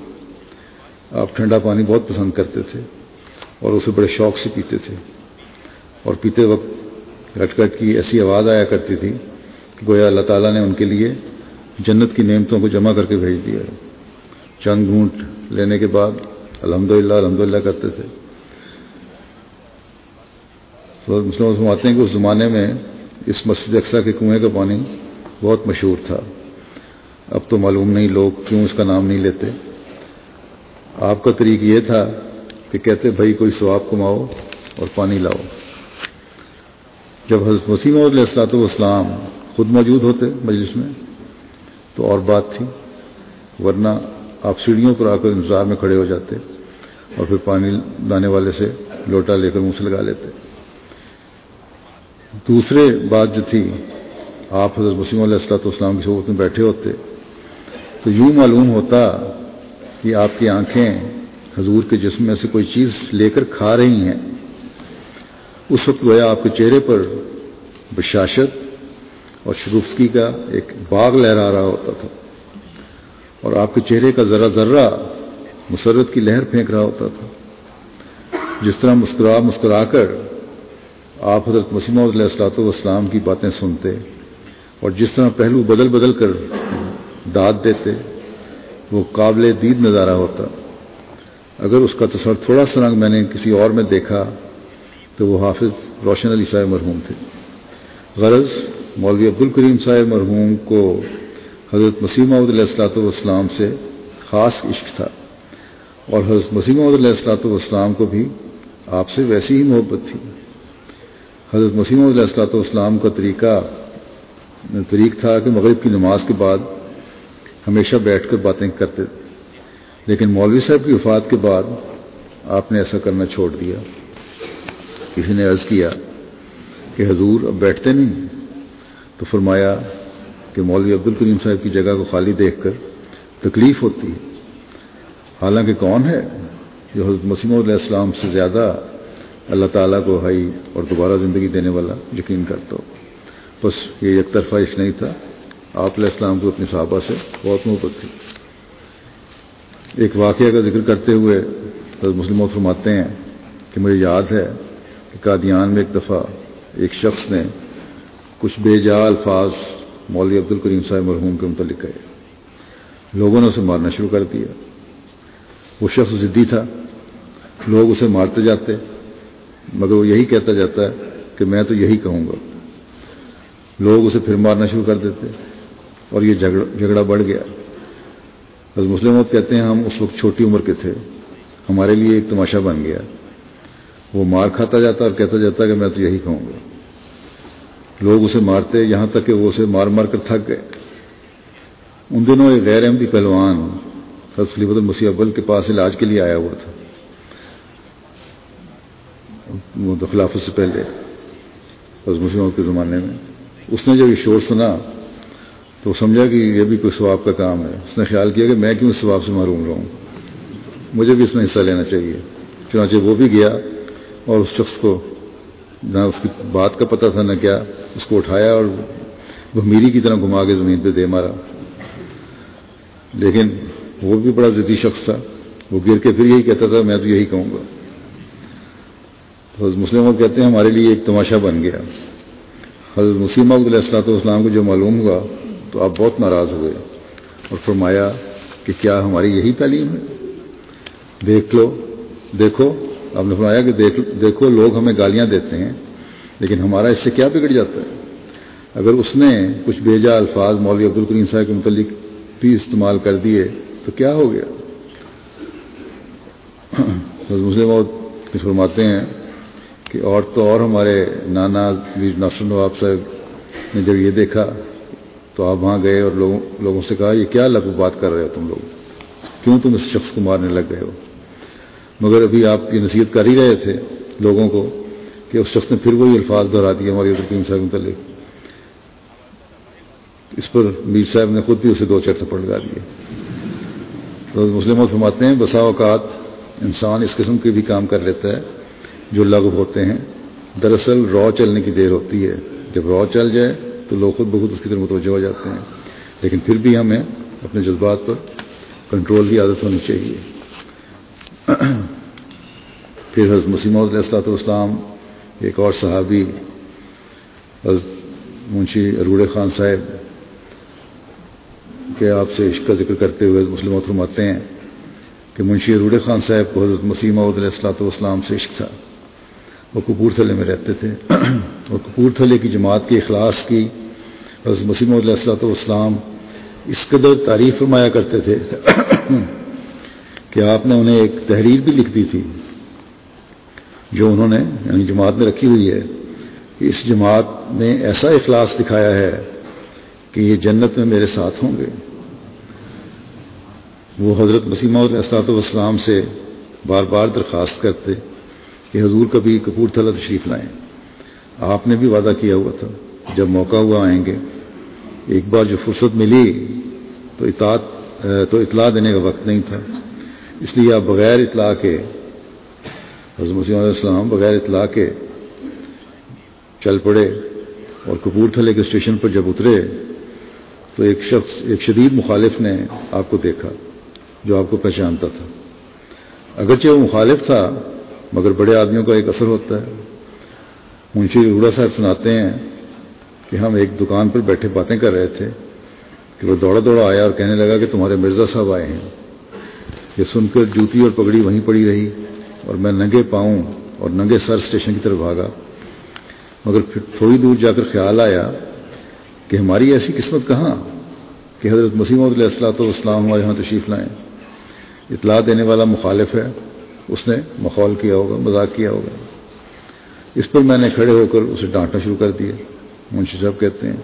آپ ٹھنڈا پانی بہت پسند کرتے تھے اور اسے بڑے شوق سے پیتے تھے اور پیتے وقت کٹ کٹ کی ایسی آواز آیا کرتی تھی کہ گویا اللہ تعالیٰ نے ان کے لیے جنت کی نعمتوں کو جمع کر کے بھیج دیا ہے۔ چند گھونٹ لینے کے بعد الحمد للہ الحمد للہ کرتے تھے مسلم آتے ہیں کہ اس زمانے میں اس مسجد اقسا کے کنویں کا پانی بہت مشہور تھا۔ اب تو معلوم نہیں لوگ کیوں اس کا نام نہیں لیتے۔ آپ کا طریق یہ تھا کہ کہتے بھائی کوئی ثواب کماؤ اور پانی لاؤ۔ جب حضرت وسیم علیہ السلاۃ والسلام خود موجود ہوتے مجلس میں، تو اور بات تھی، ورنہ آپ سیڑھیوں پر آ کر انتظار میں کھڑے ہو جاتے اور پھر پانی لانے والے سے لوٹا لے کر منہ سے لگا لیتے۔ دوسرے بات جو تھی، آپ حضرت وسیم علیہ السلاۃ والسلام کی صحبت میں بیٹھے ہوتے، تو یوں معلوم ہوتا کہ آپ کی آنکھیں حضور کے جسم میں سے کوئی چیز لے کر کھا رہی ہیں۔ اس وقت گویا آپ کے چہرے پر بشاشت اور شگفتگی کا ایک باغ لہرا رہا ہوتا تھا اور آپ کے چہرے کا ذرا ذرہ مسرت کی لہر پھینک رہا ہوتا تھا۔ جس طرح مسکرا مسکرا کر آپ حضرت مسیمہ علیہ السلاۃ والسلام کی باتیں سنتے اور جس طرح پہلو بدل بدل کر داد دیتے، وہ قابل دید نظارہ ہوتا۔ اگر اس کا تصور تھوڑا سا رنگ میں نے کسی اور میں دیکھا تو وہ حافظ روشن علی صاحب مرحوم تھے۔ غرض مولوی عبد الکریم صاحب مرحوم کو حضرت مسیمہ علیہ السلاۃ والسلام سے خاص عشق تھا اور حضرت مسیمہ علیہ السلاۃ والسلام کو بھی آپ سے ویسی ہی محبت تھی۔ حضرت مسیمہ علیہ السلاۃ والسلام کا طریقہ، طریق تھا کہ مغرب کی نماز کے بعد ہمیشہ بیٹھ کر باتیں کرتے لیکن مولوی صاحب کی وفات کے بعد آپ نے ایسا کرنا چھوڑ دیا۔ کسی نے عرض کیا کہ حضور اب بیٹھتے نہیں تو فرمایا کہ مولوی عبد الکریم صاحب کی جگہ کو خالی دیکھ کر تکلیف ہوتی ہے۔ حالانکہ کون ہے جو حضرت مسیم علیہ السلام سے زیادہ اللہ تعالیٰ کو ہائی اور دوبارہ زندگی دینے والا یقین کرتا ہو؟ بس یہ ایک طرفہ عشق نہیں تھا۔ آپ علیہ السلام کو اپنی صحابہ سے بہت محبت تھی۔ ایک واقعہ کا ذکر کرتے ہوئے حضرت مسلم فرماتے ہیں کہ مجھے یاد ہے قادیان میں ایک دفعہ ایک شخص نے کچھ بے جا الفاظ مولوی عبد الکریم صاحب مرحوم کے متعلق کہے۔ لوگوں نے اسے مارنا شروع کر دیا۔ وہ شخص ضدی تھا۔ لوگ اسے مارتے جاتے۔ مگر وہ یہی کہتا جاتا ہے کہ میں تو یہی کہوں گا۔ لوگ اسے پھر مارنا شروع کر دیتے اور یہ جھگڑا بڑھ گیا۔ بس مسلم کہتے ہیں، ہم اس وقت چھوٹی عمر کے تھے۔ ہمارے لیے ایک تماشا بن گیا۔ وہ مار کھاتا جاتا اور کہتا جاتا کہ میں تو یہی کہوں گا۔ لوگ اسے مارتے یہاں تک کہ وہ اسے مار مار کر تھک گئے۔ ان دنوں ایک غیر احمدی پہلوان خلیفت المسیح ابل کے پاس علاج کے لیے آیا ہوا تھا۔ وہ خلافت سے پہلے بس مسلموں کے زمانے میں۔ اس نے جب یہ شور سنا تو سمجھا کہ یہ بھی کوئی ثواب کا کام ہے۔ اس نے خیال کیا کہ میں کیوں اس ثواب سے معروم رہوں؟ مجھے بھی اس میں حصہ لینا چاہیے۔ چنانچہ وہ بھی گیا۔ اور اس شخص کو نہ اس کی بات کا پتہ تھا نہ کیا، اس کو اٹھایا اور وہ کی طرح گھما کے زمین پہ دے مارا۔ لیکن وہ بھی بڑا ضدی شخص تھا، وہ گر کے پھر یہی کہتا تھا، میں تو یہی کہوں گا۔ تو مسلموں کہتے ہیں، ہمارے لیے ایک تماشا بن گیا۔ حضرت مسیم علیہ السلاۃ والسلام کو جو معلوم ہوا، تو آپ بہت ناراض ہوئے اور فرمایا کہ کیا ہماری یہی تعلیم ہے؟ دیکھ لو، دیکھو۔ آپ نے فرمایا کہ دیکھ دیکھو، لوگ ہمیں گالیاں دیتے ہیں، لیکن ہمارا اس سے کیا بگڑ جاتا ہے؟ اگر اس نے کچھ بھیجا الفاظ مولوی عبد الکریم صاحب کے متعلق، بھی استعمال کر دیے، تو کیا ہو گیا؟ مسلم فرماتے ہیں کہ اور تو اور ہمارے نانا ویر ناصر نواب صاحب نے جب یہ دیکھا، تو آپ وہاں گئے اور لوگوں لوگوں سے کہا، یہ کیا لگ بات کر رہے ہو تم لوگ؟ کیوں تم اس شخص کو مارنے لگ گئے ہو؟ مگر ابھی آپ کی نصیحت کر ہی رہے تھے لوگوں کو کہ اس شخص نے پھر وہی الفاظ دہرا دیے ہماری عبدالکیم صاحب متعلق۔ اس پر میر صاحب نے خود بھی اسے دو چار تھپڑ لگا دیے۔ تو مسلم فرماتے ہیں، بسا اوقات انسان اس قسم کے بھی کام کر لیتا ہے جو لغ ہوتے ہیں۔ دراصل رو چلنے کی دیر ہوتی ہے۔ جب رو چل جائے تو لوگ خود بخود اس کی طرف متوجہ ہو جاتے ہیں۔ لیکن پھر بھی ہمیں اپنے جذبات پر کنٹرول کی عادت ہونی چاہیے۔ پھر حضرت مسیم علیہ السلاۃ والسلام، ایک اور صحابی، حضرت منشی اروڑ خان صاحب کے آپ سے عشق کا ذکر کرتے ہوئے مسلم فرماتے ہیں کہ منشی اروڑ خان صاحب کو حضرت مسیم علیہ السلاۃ والسلام سے عشق تھا۔ وہ کپورتھلے میں رہتے تھے۔ اور کپورتھلے کی جماعت کے اخلاص کی حضرت مسیم علیہ السلاۃ والسلام اس قدر تعریف فرمایا کرتے تھے۔ کہ آپ نے انہیں ایک تحریر بھی لکھ دی تھی جو انہوں نے یعنی جماعت میں رکھی ہوئی ہے، کہ اس جماعت نے ایسا اخلاص دکھایا ہے کہ یہ جنت میں میرے ساتھ ہوں گے۔ وہ حضرت مسیمہ علیہ السلاۃ والسلام سے بار بار درخواست کرتے کہ حضور کبھی کپور تھلا تشریف لائیں۔ آپ نے بھی وعدہ کیا ہوا تھا۔ جب موقع ہوا آئیں گے، ایک بار جو فرصت ملی تو اطاعت، تو اطلاع دینے کا وقت نہیں تھا۔ اس لیے آپ بغیر اطلاع کے، حضرت مسیم علیہ السلام بغیر اطلاع کے چل پڑے اور کپور تھلے کے اسٹیشن پر جب اترے، تو ایک شخص، ایک شدید مخالف نے آپ کو دیکھا جو آپ کو پہچانتا تھا۔ اگرچہ وہ مخالف تھا، مگر بڑے آدمیوں کا ایک اثر ہوتا ہے۔ منشی روڑا صاحب سناتے ہیں کہ ہم ایک دکان پر بیٹھے باتیں کر رہے تھے کہ وہ دوڑا دوڑا آیا اور کہنے لگا کہ تمہارے مرزا صاحب آئے ہیں۔ یہ سن کر جوتی اور پگڑی وہیں پڑی رہی اور میں ننگے پاؤں اور ننگے سر اسٹیشن کی طرف بھاگا۔ مگر پھر تھوڑی دور جا کر خیال آیا کہ ہماری ایسی قسمت کہاں کہ حضرت مسیم علیہ السلاۃ والسلام ہمارے یہاں تشریف لائیں۔ اطلاع دینے والا مخالف ہے۔ اس نے مخول کیا ہوگا، مذاق کیا ہوگا۔ اس پر میں نے کھڑے ہو کر اسے ڈانٹنا شروع کر دیا۔ منشی صاحب کہتے ہیں،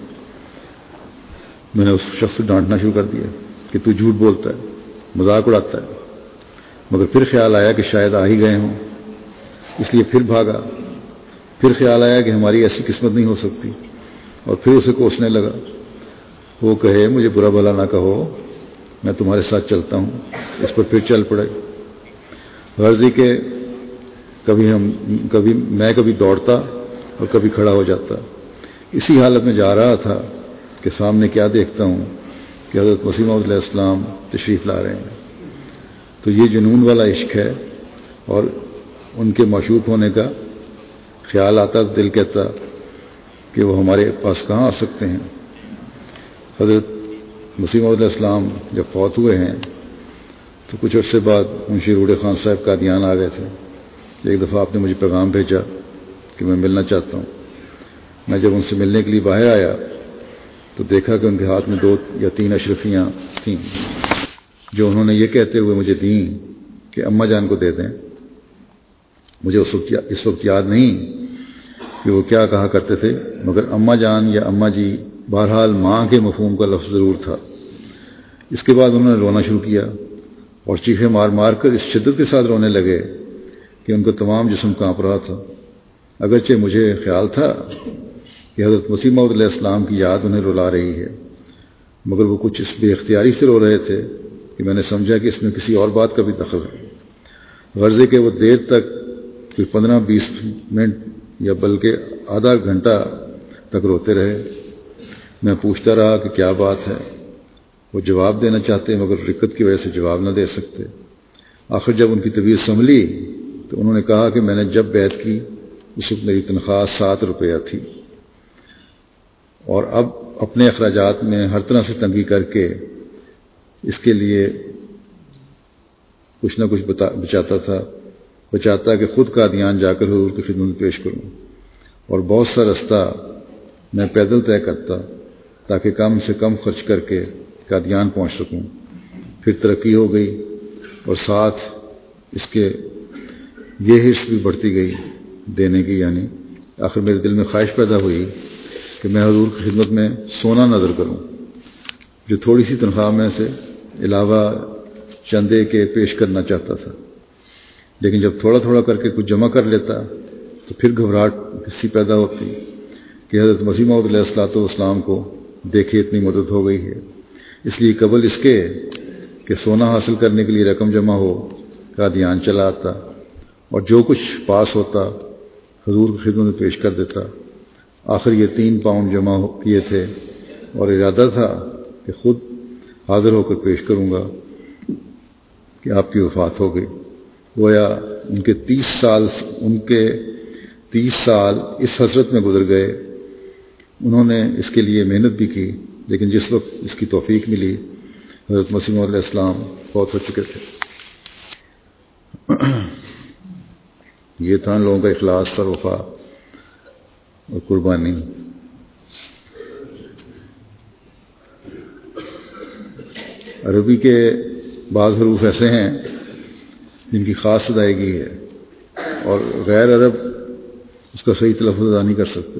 میں نے اس شخص سے ڈانٹنا شروع کر دیا کہ تو جھوٹ بولتا ہے، مذاق اڑاتا ہے۔ مگر پھر خیال آیا کہ شاید آ ہی گئے ہوں۔ اس لیے پھر بھاگا۔ پھر خیال آیا کہ ہماری ایسی قسمت نہیں ہو سکتی۔ اور پھر اسے کوسنے لگا۔ وہ کہے، مجھے برا بھلا نہ کہو، میں تمہارے ساتھ چلتا ہوں۔ اس پر پھر چل پڑے۔ غرضی کے کبھی ہم، کبھی میں کبھی دوڑتا اور کبھی کھڑا ہو جاتا۔ اسی حالت میں جا رہا تھا کہ سامنے کیا دیکھتا ہوں کہ حضرت وسیم علیہ السلام تشریف لا رہے ہیں۔ تو یہ جنون والا عشق ہے اور ان کے معشوق ہونے کا خیال آتا دل کہتا کہ وہ ہمارے پاس کہاں آ سکتے ہیں۔ حضرت مسیم علیہ السلام جب فوت ہوئے ہیں، تو کچھ عرصے بعد منشی روڑے خان صاحب کا دھیان آ گئے تھے۔ ایک دفعہ آپ نے مجھے پیغام بھیجا کہ میں ملنا چاہتا ہوں۔ میں جب ان سے ملنے کے لیے باہر آیا تو دیکھا کہ ان کے ہاتھ میں دو یا تین اشرفیاں تھیں۔ جو انہوں نے یہ کہتے ہوئے مجھے دیں کہ اماں جان کو دے دیں۔ مجھے اس وقت اس وقت یاد نہیں کہ وہ کیا کہا کرتے تھے، مگر اماں جان یا اماں جی بہرحال ماں کے مفہوم کا لفظ ضرور تھا۔ اس کے بعد انہوں نے رونا شروع کیا اور چیخے مار مار کر اس شدت کے ساتھ رونے لگے کہ ان کا تمام جسم کانپ رہا تھا۔ اگرچہ مجھے خیال تھا کہ حضرت مسیمہ علیہ السلام کی یاد انہیں رلا رہی ہے، مگر وہ کچھ اس بے اختیاری سے رو رہے تھے۔ کہ میں نے سمجھا کہ اس میں کسی اور بات کا بھی دخل ہے۔ غرضے کہ وہ دیر تک پھر پندرہ بیس منٹ یا بلکہ آدھا گھنٹہ تک روتے رہے۔ میں پوچھتا رہا کہ کیا بات ہے؟ وہ جواب دینا چاہتے مگر رکت کی وجہ سے جواب نہ دے سکتے۔ آخر جب ان کی طبیعت سنبھلی تو انہوں نے کہا کہ میں نے جب بیت کی، اس وقت میری تنخواہ سات روپیہ تھی۔ اور اب اپنے اخراجات میں ہر طرح سے تنگی کر کے اس کے لیے کچھ نہ کچھ بتا، بچاتا تھا، بچاتا کہ خود کا دھیان جا کر حضور کی خدمت پیش کروں۔ اور بہت سا رستہ میں پیدل طے کرتا تاکہ کم سے کم خرچ کر کے قادیان پہنچ سکوں۔ پھر ترقی ہو گئی اور ساتھ اس کے یہ حص بھی بڑھتی گئی دینے کی یعنی آخر میرے دل میں خواہش پیدا ہوئی کہ میں حضور کی خدمت میں سونا نظر کروں، جو تھوڑی سی تنخواہ میں سے علاوہ چندے کے پیش کرنا چاہتا تھا۔ لیکن جب تھوڑا تھوڑا کر کے کچھ جمع کر لیتا تو پھر گھبراہٹ حصی پیدا ہوتی کہ حضرت مسیمہ علیہ السلاۃ والسلام کو دیکھے اتنی مدد ہو گئی ہے۔ اس لیے قبل اس کے کہ سونا حاصل کرنے کے لیے رقم جمع ہو کا دھیان چلا آتا اور جو کچھ پاس ہوتا حضور کی خدمت میں پیش کر دیتا۔ آخر یہ تین پاؤنڈ جمع کیے تھے اور ارادہ تھا کہ خود حاضر ہو کر پیش کروں گا کہ آپ کی وفات ہو گئی۔ گویا ان کے تیس سال، ان کے تیس سال اس حضرت میں گزر گئے۔ انہوں نے اس کے لیے محنت بھی کی، لیکن جس وقت اس کی توفیق ملی، حضرت مسیم علیہ السلام بہت ہو چکے تھے۔ یہ تھا لوگوں کا اخلاص سر وفا اور قربانی۔ عربی کے بعض حروف ایسے ہیں جن کی خاص ادائیگی ہے اور غیر عرب اس کا صحیح تلفظ ادا نہیں کر سکتے۔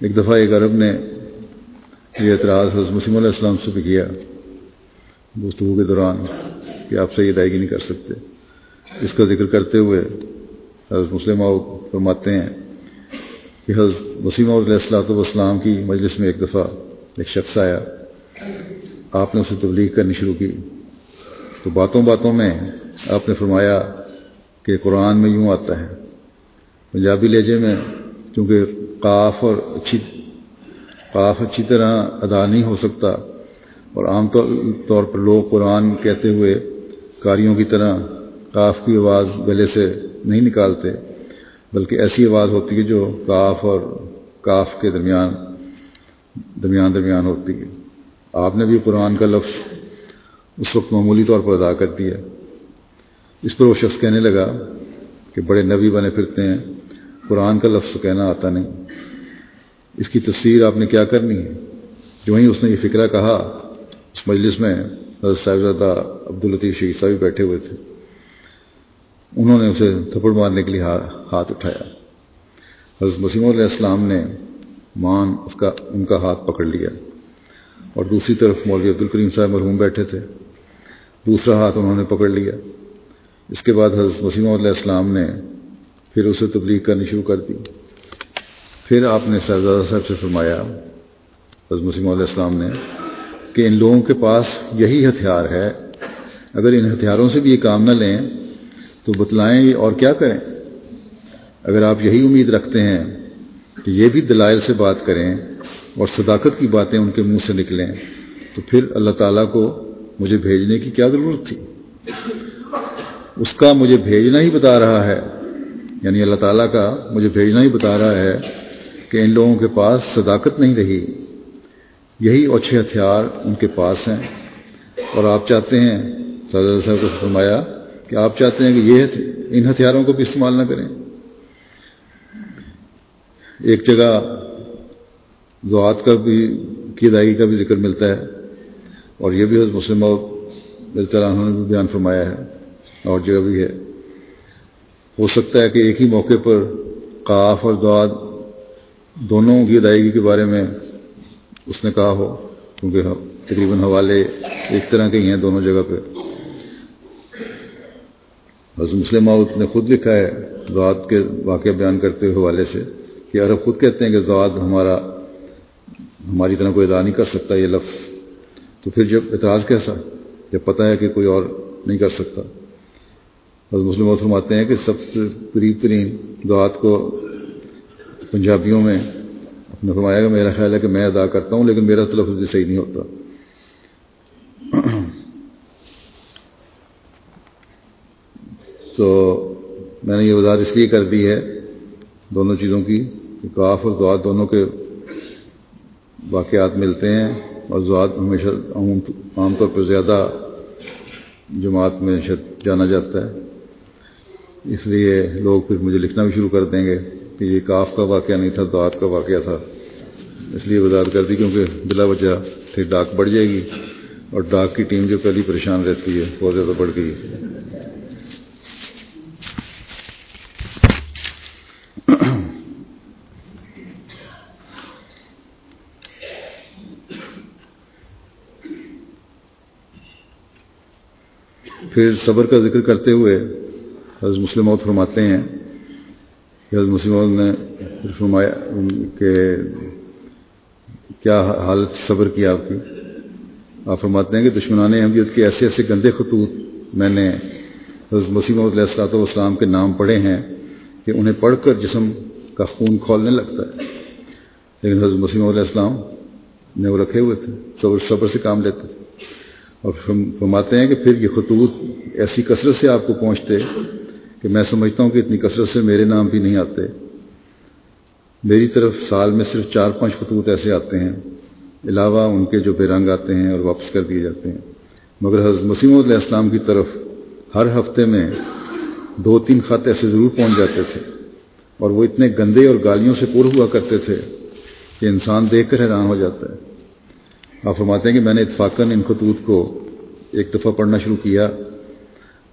ایک دفعہ ایک عرب نے یہ اعتراض حضرت مسیم علیہ السلام سے بھی کیا گفتگو کے دوران کہ آپ صحیح ادائیگی نہیں کر سکتے۔ اس کا ذکر کرتے ہوئے حضرت مسلم فرماتے ہیں کہ حضرت وسیم علیہ السلاۃ والسلام کی مجلس میں ایک دفعہ ایک شخص آیا۔ آپ نے اسے تبلیغ کرنی شروع کی۔ تو باتوں باتوں میں آپ نے فرمایا کہ قرآن میں یوں آتا ہے، پنجابی لہجے میں کیونکہ قاف اور اچھی، قاف اچھی طرح ادا نہیں ہو سکتا، اور عام طور پر لوگ قرآن کہتے ہوئے کاریوں کی طرح کاف کی آواز گلے سے نہیں نکالتے، بلکہ ایسی آواز ہوتی ہے جو کاف اور کاف کے درمیان درمیان درمیان ہوتی ہے۔ آپ نے بھی قرآن کا لفظ اس وقت معمولی طور پر ادا کر دیا۔ اس پر وہ شخص کہنے لگا کہ بڑے نبی بنے پھرتے ہیں، قرآن کا لفظ کہنا آتا نہیں۔ اس کی تفسیر آپ نے کیا کرنی ہے؟ جو ہی اس نے یہ فکرہ کہا، اس مجلس میں حضرت صاحبزادہ عبدالطیف شیخ صاحب بیٹھے ہوئے تھے۔ انہوں نے اسے تھپڑ مارنے کے لیے ہاتھ اٹھایا۔ حضرت مسیم علیہ السلام نے مان اس کا، ان کا ہاتھ پکڑ لیا۔ اور دوسری طرف مولوی عبد الکریم صاحب مرحوم بیٹھے تھے۔ دوسرا ہاتھ انہوں نے پکڑ لیا۔ اس کے بعد حضرت مسیم علیہ السلام نے پھر اسے تبلیغ کرنی شروع کر دی۔ پھر آپ نے صاحبزادہ صاحب سے فرمایا، حضرت مسیم علیہ السلام نے، کہ ان لوگوں کے پاس یہی ہتھیار ہے۔ اگر ان ہتھیاروں سے بھی یہ کام نہ لیں، تو بتلائیں اور کیا کریں؟ اگر آپ یہی امید رکھتے ہیں کہ یہ بھی دلائل سے بات کریں اور صداقت کی باتیں ان کے منہ سے نکلیں، تو پھر اللہ تعالیٰ کو مجھے بھیجنے کی کیا ضرورت تھی؟ اس کا مجھے بھیجنا ہی بتا رہا ہے یعنی اللہ تعالیٰ کا مجھے بھیجنا ہی بتا رہا ہے کہ ان لوگوں کے پاس صداقت نہیں رہی۔ یہی اچھے ہتھیار ان کے پاس ہیں۔ اور آپ چاہتے ہیں صاحب کو فرمایا کہ آپ چاہتے ہیں کہ یہ ان ہتھیاروں کو بھی استعمال نہ کریں۔ ایک جگہ زوات کا بھی، کی ادائیگی کا بھی ذکر ملتا ہے۔ اور یہ بھی حضرت مسلم انہوں نے بھی بیان فرمایا ہے۔ اور جگہ بھی ہے۔ ہو سکتا ہے کہ ایک ہی موقع پر قاف اور دعات دونوں کی ادائیگی کے بارے میں اس نے کہا ہو، کیونکہ تقریباً حوالے ایک طرح کے ہی ہیں دونوں جگہ پہ۔ حضرت مسلم نے خود لکھا ہے زواد کے واقعہ بیان کرتے ہوئے حوالے سے کہ عرب خود کہتے ہیں کہ زواد ہمارا ہماری طرح کوئی ادا نہیں کر سکتا یہ لفظ۔ تو پھر جب اعتراض کیسا؟ جب پتہ ہے کہ کوئی اور نہیں کر سکتا۔ حضرت مسلم فرماتے ہیں کہ سب سے قریب ترین زواد کو پنجابیوں میں اپنے فرمایا کہ میرا خیال ہے کہ میں ادا کرتا ہوں، لیکن میرا لفظ بھی صحیح نہیں ہوتا۔ تو میں نے یہ وضاحت اس لیے کر دی ہے دونوں چیزوں کی کہ کاف اور دعات دونوں کے واقعات ملتے ہیں اور ہمیشہ عام طور پر زیادہ جماعت میں جانا جاتا ہے۔ اس لیے لوگ پھر مجھے لکھنا بھی شروع کر دیں گے کہ یہ کاف کا واقعہ نہیں تھا دعات کا واقعہ تھا۔ اس لیے وضاحت کر دی کیونکہ بلا وجہ پھر ڈاک بڑھ جائے گی اور ڈاک کی ٹیم جو پہلی پریشان رہتی ہے، بہت زیادہ بڑھ گئی ہے۔ پھر صبر کا ذکر کرتے ہوئے حضرت مسلم فرماتے ہیں کہ حضرت مسلم نے فرمایا کہ کیا حالت صبر کی آپ کی؟ آپ فرماتے ہیں کہ دشمنان احمدیت کے ایسے ایسے گندے خطوط میں نے حضرت مسیم علیہ السلاۃ والسلام کے نام پڑھے ہیں کہ انہیں پڑھ کر جسم کا خون کھولنے لگتا ہے۔ لیکن حضرت مسیم علیہ السلام نے وہ رکھے ہوئے تھے، صبر صبر سے کام لیتے تھے۔ اور فرماتے ہیں کہ پھر یہ خطوط ایسی کثرت سے آپ کو پہنچتے کہ میں سمجھتا ہوں کہ اتنی کثرت سے میرے نام بھی نہیں آتے۔ میری طرف سال میں صرف چار پانچ خطوط ایسے آتے ہیں، علاوہ ان کے جو بے رنگ آتے ہیں اور واپس کر دیے جاتے ہیں۔ مگر حضرت مسیم علیہ السلام کی طرف ہر ہفتے میں دو تین خط ایسے ضرور پہنچ جاتے تھے اور وہ اتنے گندے اور گالیوں سے پر ہوا کرتے تھے کہ انسان دیکھ کر حیران ہو جاتا ہے۔ آپ فرماتے ہیں کہ میں نے اتفاقاً ان خطوط کو ایک دفعہ پڑھنا شروع کیا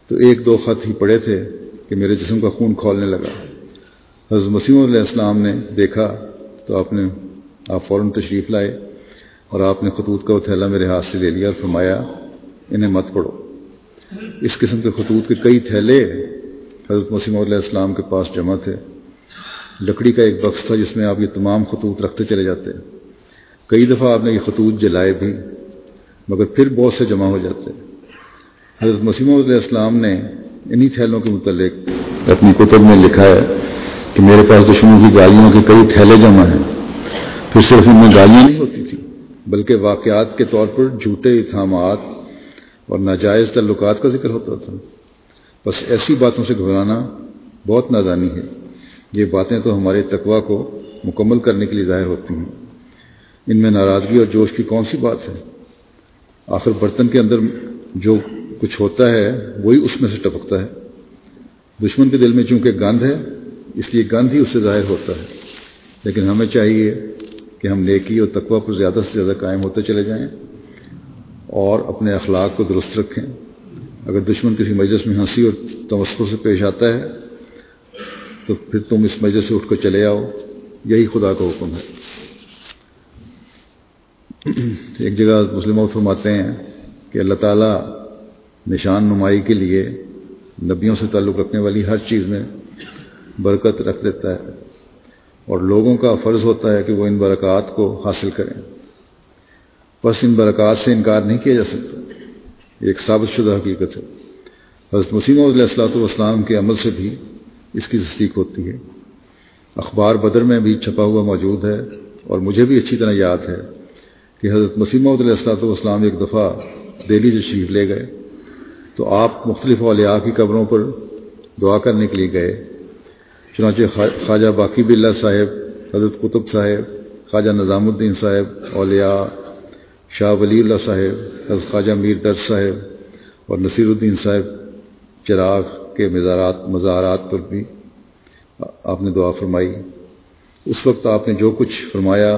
تو ایک دو خط ہی پڑے تھے کہ میرے جسم کا خون کھولنے لگا۔ حضرت مسیم علیہ السلام نے دیکھا تو آپ نے، آپ فوراً تشریف لائے اور آپ نے خطوط کا تھیلا میرے ہاتھ سے لے لیا اور فرمایا، انہیں مت پڑھو۔ اس قسم کے خطوط کے کئی تھیلے حضرت مسیم علیہ السلام کے پاس جمع تھے۔ لکڑی کا ایک بخش تھا جس میں آپ یہ تمام خطوط رکھتے چلے جاتے۔ کئی دفعہ آپ نے یہ خطوط جلائے بھی، مگر پھر بہت سے جمع ہو جاتے حضرت مسیم علیہ السلام نے انہی تھیلوں کے متعلق اپنی کتب میں لکھا ہے کہ میرے پاس دشمنوں کی گالیوں کے کئی تھیلے جمع ہیں۔ پھر صرف ان میں گالیاں نہیں ہوتی تھیں، بلکہ واقعات کے طور پر جھوٹے اتحامات اور ناجائز تعلقات کا ذکر ہوتا تھا۔ بس ایسی باتوں سے گھبرانا بہت نادانی ہے۔ یہ باتیں تو ہمارے تقوا کو مکمل کرنے کے لیے ظاہر ہوتی ہیں۔ ان میں ناراضگی اور جوش کی کون سی بات ہے؟ آخر برتن کے اندر جو کچھ ہوتا ہے، وہی اس میں سے ٹپکتا ہے۔ دشمن کے دل میں چونکہ گند ہے، اس لیے گند ہی اس سے ظاہر ہوتا ہے۔ لیکن ہمیں چاہیے کہ ہم نیکی اور تقوی پر زیادہ سے زیادہ قائم ہوتے چلے جائیں اور اپنے اخلاق کو درست رکھیں۔ اگر دشمن کسی مجلس میں ہنسی اور تمسکر سے پیش آتا ہے، تو پھر تم اس مجلس سے اٹھ کر چلے آؤ۔ یہی خدا کا حکم ہے۔ ایک جگہ مسلم فرماتے ہیں کہ اللہ تعالیٰ نشان نمائی کے لیے نبیوں سے تعلق رکھنے والی ہر چیز میں برکت رکھ دیتا ہے اور لوگوں کا فرض ہوتا ہے کہ وہ ان برکات کو حاصل کریں۔ بس ان برکات سے انکار نہیں کیا جا سکتا۔ ایک ثابت شدہ حقیقت ہے۔ حضرت مسیم علیہ السلاۃ والسلام کے عمل سے بھی اس کی تصدیق ہوتی ہے۔ اخبار بدر میں بھی چھپا ہوا موجود ہے اور مجھے بھی اچھی طرح یاد ہے۔ کہ حضرت مسیم علیہ السلاۃ والسلام ایک دفعہ دہلی سے شریف لے گئے تو آپ مختلف اولیاء کی قبروں پر دعا کرنے کے لیے گئے۔ چنانچہ خواجہ باقی بلّہ صاحب، حضرت قطب صاحب، خواجہ نظام الدین صاحب، اولیاء شاہ ولی اللہ صاحب، حضرت خواجہ میر در صاحب اور نصیر الدین صاحب چراغ کے مزارات مزارات پر بھی آپ نے دعا فرمائی۔ اس وقت آپ نے جو کچھ فرمایا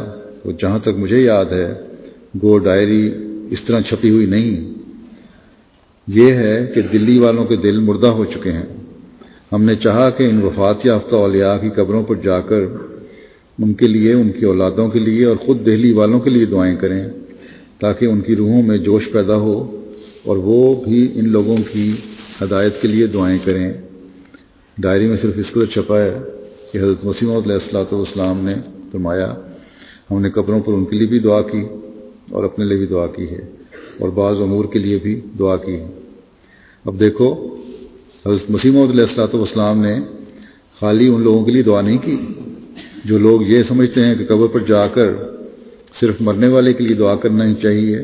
وہ جہاں تک مجھے یاد ہے گو ڈائری اس طرح چھپی ہوئی نہیں۔ یہ ہے کہ دلی والوں کے دل مردہ ہو چکے ہیں۔ ہم نے چاہا کہ ان وفات یافتہ اولیاء کی قبروں پر جا کر ان کے لیے، ان کی اولادوں کے لیے اور خود دہلی والوں کے لیے دعائیں کریں تاکہ ان کی روحوں میں جوش پیدا ہو اور وہ بھی ان لوگوں کی ہدایت کے لیے دعائیں کریں۔ ڈائری میں صرف اس قدر چھپا ہے کہ حضرت مسیم علیہ السلاۃ والسلام نے فرمایا، ہم نے قبروں پر ان کے لیے بھی دعا کی۔ اور اپنے لیے بھی دعا کی ہے اور بعض امور کے لیے بھی دعا کی ہے۔ اب دیکھو، حضرت مسیم علیہ السلاۃ والسلام نے خالی ان لوگوں کے لیے دعا نہیں کی۔ جو لوگ یہ سمجھتے ہیں کہ قبر پر جا کر صرف مرنے والے کے لیے دعا کرنا ہی چاہیے،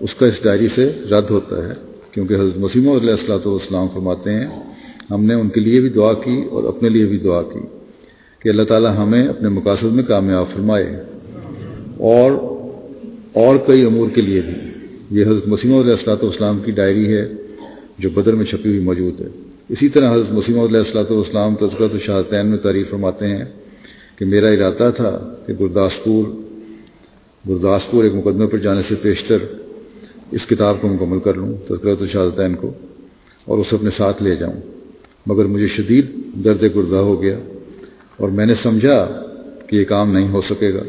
اس کا اس ڈائری سے رد ہوتا ہے۔ کیونکہ حضرت مسیم علیہ السلاۃ والسلام فرماتے ہیں، ہم نے ان کے لیے بھی دعا کی اور اپنے لیے بھی دعا کی کہ اللہ تعالی ہمیں اپنے مقاصد میں کامیاب فرمائے اور اور کئی امور کے لیے بھی۔ یہ حضرت مسیم علیہ السلاۃ والسلام کی ڈائری ہے، جو بدر میں چھپی ہوئی موجود ہے۔ اسی طرح حضرت مسیم علیہ السلاۃ والسلام تذکرت الشاطین میں تعریف فرماتے ہیں کہ میرا ارادہ تھا کہ گرداسپور گرداسپور ایک مقدمے پر جانے سے پیشتر اس کتاب کو مکمل کر لوں تذکرت الشاطین کو، اور اسے اپنے ساتھ لے جاؤں۔ مگر مجھے شدید درد گردہ ہو گیا اور میں نے سمجھا کہ یہ کام نہیں ہو سکے گا۔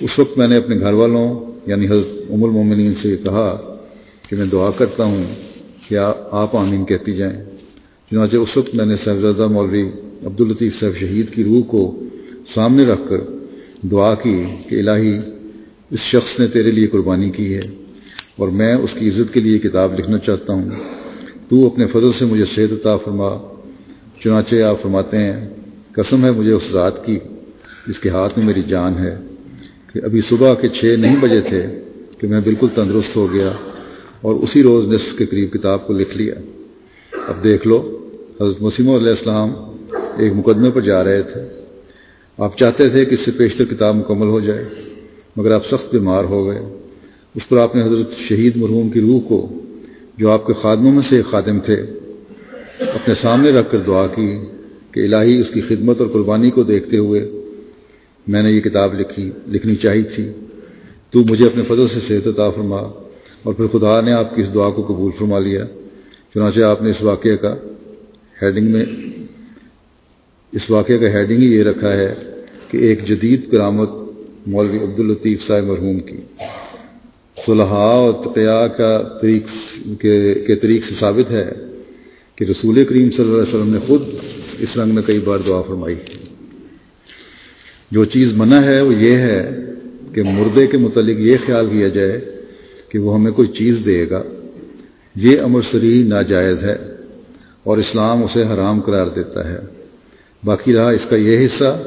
اس وقت میں نے اپنے گھر والوں یعنی حضرت ام المومنین سے کہا کہ میں دعا کرتا ہوں کہ آپ آمین کہتی جائیں۔ چنانچہ اس وقت میں نے صاحبزادہ مولوی عبداللطیف صاحب شہید کی روح کو سامنے رکھ کر دعا کی کہ الہی، اس شخص نے تیرے لیے قربانی کی ہے اور میں اس کی عزت کے لیے کتاب لکھنا چاہتا ہوں۔ تو اپنے فضل سے مجھے صحت عطا فرما۔ چنانچہ آپ فرماتے ہیں، قسم ہے مجھے اس ذات کی، جس کے ہاتھ میں میری جان ہے۔ کہ ابھی صبح کے چھ نہیں بجے تھے کہ میں بالکل تندرست ہو گیا اور اسی روز نصف کے قریب کتاب کو لکھ لیا۔ اب دیکھ لو، حضرت مسیم علیہ السلام ایک مقدمے پر جا رہے تھے۔ آپ چاہتے تھے کہ اس سے پیشتر کتاب مکمل ہو جائے، مگر آپ سخت بیمار ہو گئے۔ اس پر آپ نے حضرت شہید مرحوم کی روح کو، جو آپ کے خادموں میں سے ایک خادم تھے، اپنے سامنے رکھ کر دعا کی کہ الہی اس کی خدمت اور قربانی کو دیکھتے ہوئے میں نے یہ کتاب لکھی، لکھنی چاہی تھی۔ تو مجھے اپنے فضل سے صحت عطا فرما اور پھر خدا نے آپ کی اس دعا کو قبول فرما لیا۔ چنانچہ آپ نے اس واقعے کا ہیڈنگ میں، اس واقعے کا ہیڈنگ ہی یہ رکھا ہے کہ ایک جدید کرامت مولوی عبداللطیف صاحب مرحوم کی۔ صلحاء اور تقیا کا طریق کے طریق سے ثابت ہے کہ رسول کریم صلی اللہ علیہ وسلم نے خود اس رنگ میں کئی بار دعا فرمائی۔ جو چیز منع ہے وہ یہ ہے کہ مردے کے متعلق یہ خیال کیا جائے کہ وہ ہمیں کوئی چیز دے گا۔ یہ امر سری ناجائز ہے اور اسلام اسے حرام قرار دیتا ہے۔ باقی رہا اس کا یہ حصہ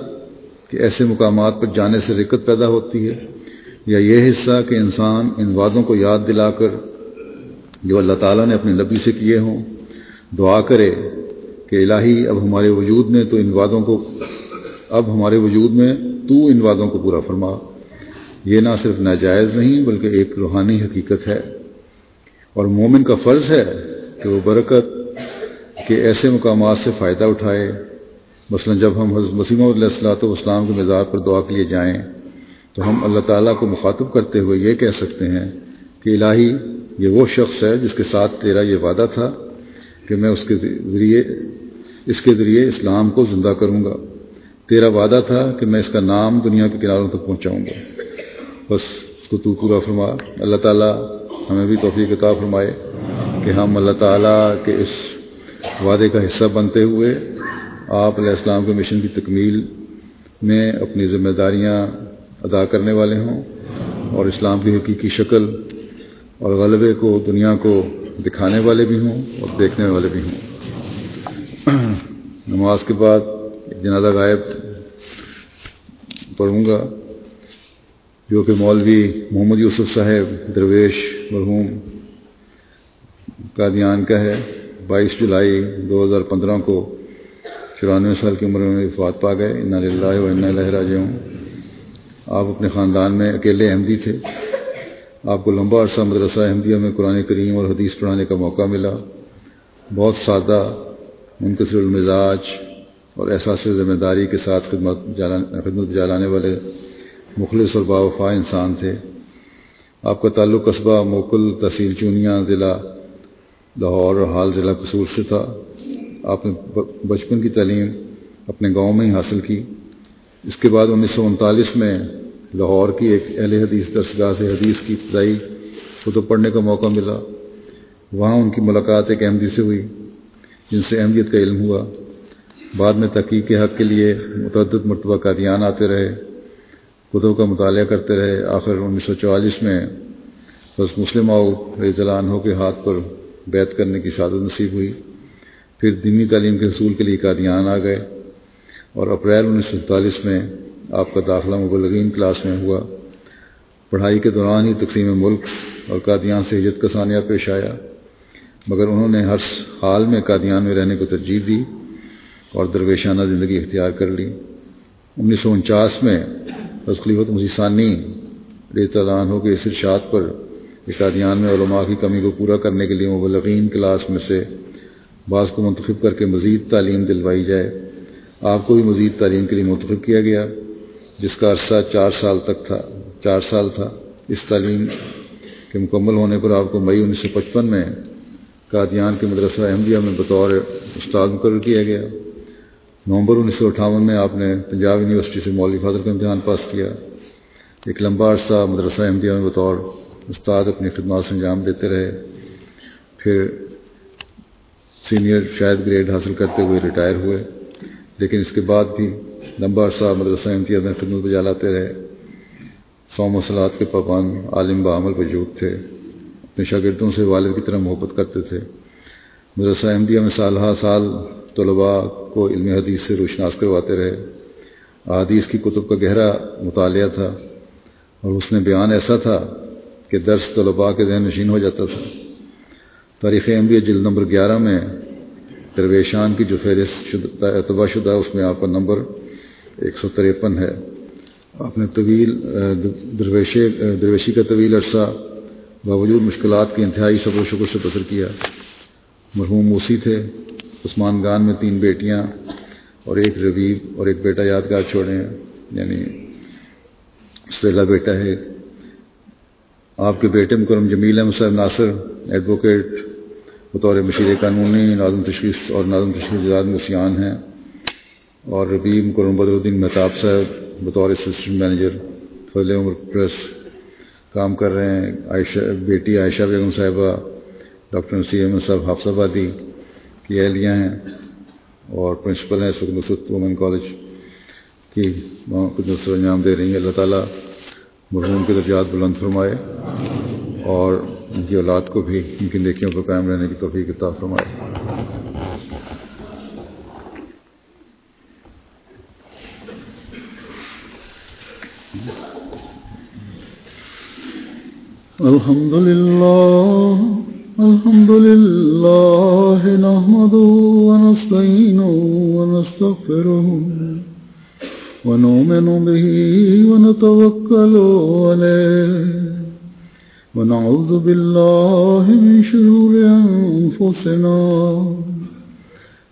کہ ایسے مقامات پر جانے سے رکت پیدا ہوتی ہے یا یہ حصہ کہ انسان ان وعدوں کو یاد دلا کر جو اللہ تعالیٰ نے اپنے نبی سے کیے ہوں، دعا کرے کہ الہی اب ہمارے وجود میں تو ان وعدوں کو اب ہمارے وجود میں تو ان وعدوں کو پورا فرما۔ یہ نہ صرف ناجائز نہیں بلکہ ایک روحانی حقیقت ہے۔ اور مومن کا فرض ہے کہ وہ برکت کے ایسے مقامات سے فائدہ اٹھائے۔ مثلا جب ہم حضرت مسیم علیہ السلاۃ والسلام کے مزاج پر دعا کے لیے جائیں تو ہم اللہ تعالیٰ کو مخاطب کرتے ہوئے یہ کہہ سکتے ہیں کہ الہی، یہ وہ شخص ہے جس کے ساتھ تیرا یہ وعدہ تھا کہ میں اس کے ذریعے، اس کے ذریعے اسلام کو زندہ کروں گا۔ تیرا وعدہ تھا کہ میں اس کا نام دنیا کے کناروں تک پہنچاؤں گا۔ بس اس کو تو پورا فرما۔ اللہ تعالیٰ ہمیں بھی توفیق عطا فرمائے کہ ہم اللہ تعالیٰ کے اس وعدے کا حصہ بنتے ہوئے آپ علیہ السلام کے مشن کی تکمیل میں اپنی ذمہ داریاں ادا کرنے والے ہوں اور اسلام کی حقیقی شکل اور غلبے کو، دنیا کو دکھانے والے بھی ہوں اور دیکھنے والے بھی ہوں۔ نماز کے بعد جنازہ غائب پڑھوں گا، جو کہ مولوی محمد یوسف صاحب، درویش مرحوم قادیان کا ہے۔ بائیس جولائی دو ہزار پندرہ کو چورانوے سال کی عمر میں وفات پا گئے۔ ان اللہ و ان لہراج ہوں آپ اپنے خاندان میں اکیلے احمدی تھے۔ آپ کو لمبا عرصہ مدرسہ احمدیہ میں قرآن کریم اور حدیث پڑھانے کا موقع ملا۔ بہت سادہ منقصر المزاج اور احساس ذمہ داری کے ساتھ خدمت خدمت جالانے والے مخلص اور باوفا انسان تھے۔ آپ کا تعلق قصبہ، موکل، تحصیل چونیاں، ضلع لاہور اور حال ضلع قصور سے تھا۔ آپ نے بچپن کی تعلیم اپنے گاؤں میں ہی حاصل کی۔ اس کے بعد انیس سو انتالیس میں لاہور کی ایک اہل حدیث درسگاہ سے حدیث کی ابتدائی کتب پڑھنے کا موقع ملا۔ وہاں ان کی ملاقات ایک احمدی سے ہوئی، جن سے اہمیت کا علم ہوا۔ بعد میں تحقیق کے حق کے لیے متعدد مرتبہ قادیان آتے رہے کتب کا مطالعہ کرتے رہے۔ آخر انیس سو چوالیس میں بس مسلم آؤ عنہ کے ہاتھ پر بیت کرنے کی شادت نصیب ہوئی۔ پھر دینی تعلیم کے حصول کے لیے قادیان آ گئے اور اپریل انیس سو سینتالیس میں آپ کا داخلہ مبلغین کلاس میں ہوا۔ پڑھائی کے دوران ہی تقسیم ملک اور قادیان سے ہجت کا ثانیہ پیش آیا، مگر انہوں نے ہر حال میں قادیان میں رہنے کو ترجیح دی۔ اور درویشانہ زندگی اختیار کر لی۔ انیس سو انچاس میں خلیفت مزیثانی ریتان ہو کے اس ارشاد پر اشادیان میں علماء کی کمی کو پورا کرنے کے لیے مبلغین کلاس میں سے بعض کو منتخب کر کے مزید تعلیم دلوائی جائے۔ آپ کو بھی مزید تعلیم کے لیے منتخب کیا گیا، جس کا عرصہ چار سال تک تھا، چار سال تھا۔ اس تعلیم کے مکمل ہونے پر آپ کو مئی انیس سو پچپن میں قادیان کے مدرسہ احمدیہ میں بطور استاد مقرر کیا گیا۔ نومبر انیس سو اٹھاون میں آپ نے پنجاب یونیورسٹی سے مولوی فاضل کا امتحان پاس کیا۔ ایک لمبا عرصہ مدرسہ احمدیہ میں بطور استاد اپنی خدمات سے انجام دیتے رہے۔ پھر سینئر شاید گریڈ حاصل کرتے ہوئے ریٹائر ہوئے۔ لیکن اس کے بعد بھی لمبا عرصہ مدرسہ احمدیہ میں خدمت بجا لاتے رہے۔ سو مسلات کے پابند عالم بعمل وجود تھے۔ اپنے شاگردوں سے والد کی طرح محبت کرتے تھے۔ مدرسہ احمدیہ میں سالہ سال طلباء کو علم حدیث سے روشناس کرواتے رہے۔ حدیث کی کتب کا گہرا مطالعہ تھا اور اس نے بیان ایسا تھا کہ درس طلباء کے ذہن نشین ہو جاتا تھا۔ تاریخ احمدیہ جلد نمبر گیارہ میں درویشان کی جو فہرست اعتبا شدہ، اس میں آپ کا نمبر ایک سو تریپن ہے۔ آپ نے طویل درویش درویشی کا طویل عرصہ باوجود مشکلات کی انتہائی صبر و شکر سے بسر کیا۔ مرحوم موسی تھے۔ عثمان گان میں تین بیٹیاں اور ایک ربیب اور ایک بیٹا یادگار چھوڑے ہیں یعنی سیلا بیٹا ہے۔ آپ کے بیٹے مکرم جمیل احمد صاحب ناصر، ایڈوکیٹ، بطور مشیر قانونی نازم تشخیص اور نازم تشخیص جداد مسیان ہیں۔ اور ربیع مکرم بدر الدین مہتاب صاحب، بطور اسسٹنٹ مینیجر فضل عمر پریس کام کر رہے ہیں۔ عائشہ، بیٹی عائشہ بیگم صاحبہ، ڈاکٹر نصیر احمد صاحب حافظ آبادی۔ کی اہلیہ ہیں اور پرنسپل ہیں سکھ وومن کالج کی خدمت انجام دے رہی ہیں۔ اللہ تعالیٰ مرحوم کے درجات بلند فرمائے اور ان کی اولاد کو بھی، ان کی نیکیوں پر قائم رہنے کی توفیق عطا فرمائے۔ الحمد لله الحمد لله نحمده ونستعينه ونستغفره ونؤمن به ونتوكل عليه ونعوذ بالله من شرور أنفسنا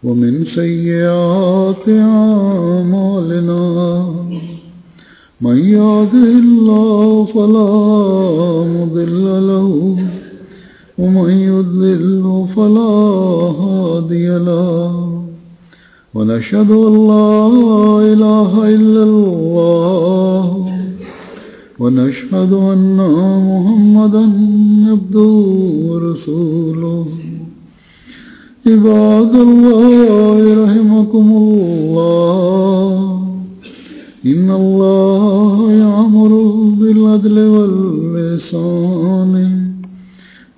ومن سيئات أعمالنا من يهده الله فلا مضل له ومن يضلل فلا هادي له ونشهد أن لا إله إلا الله ونشهد أن محمدا عبده ورسوله عباد الله رحمكم الله إن الله يعمر بالعدل واللسان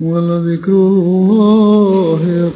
ولذكر الله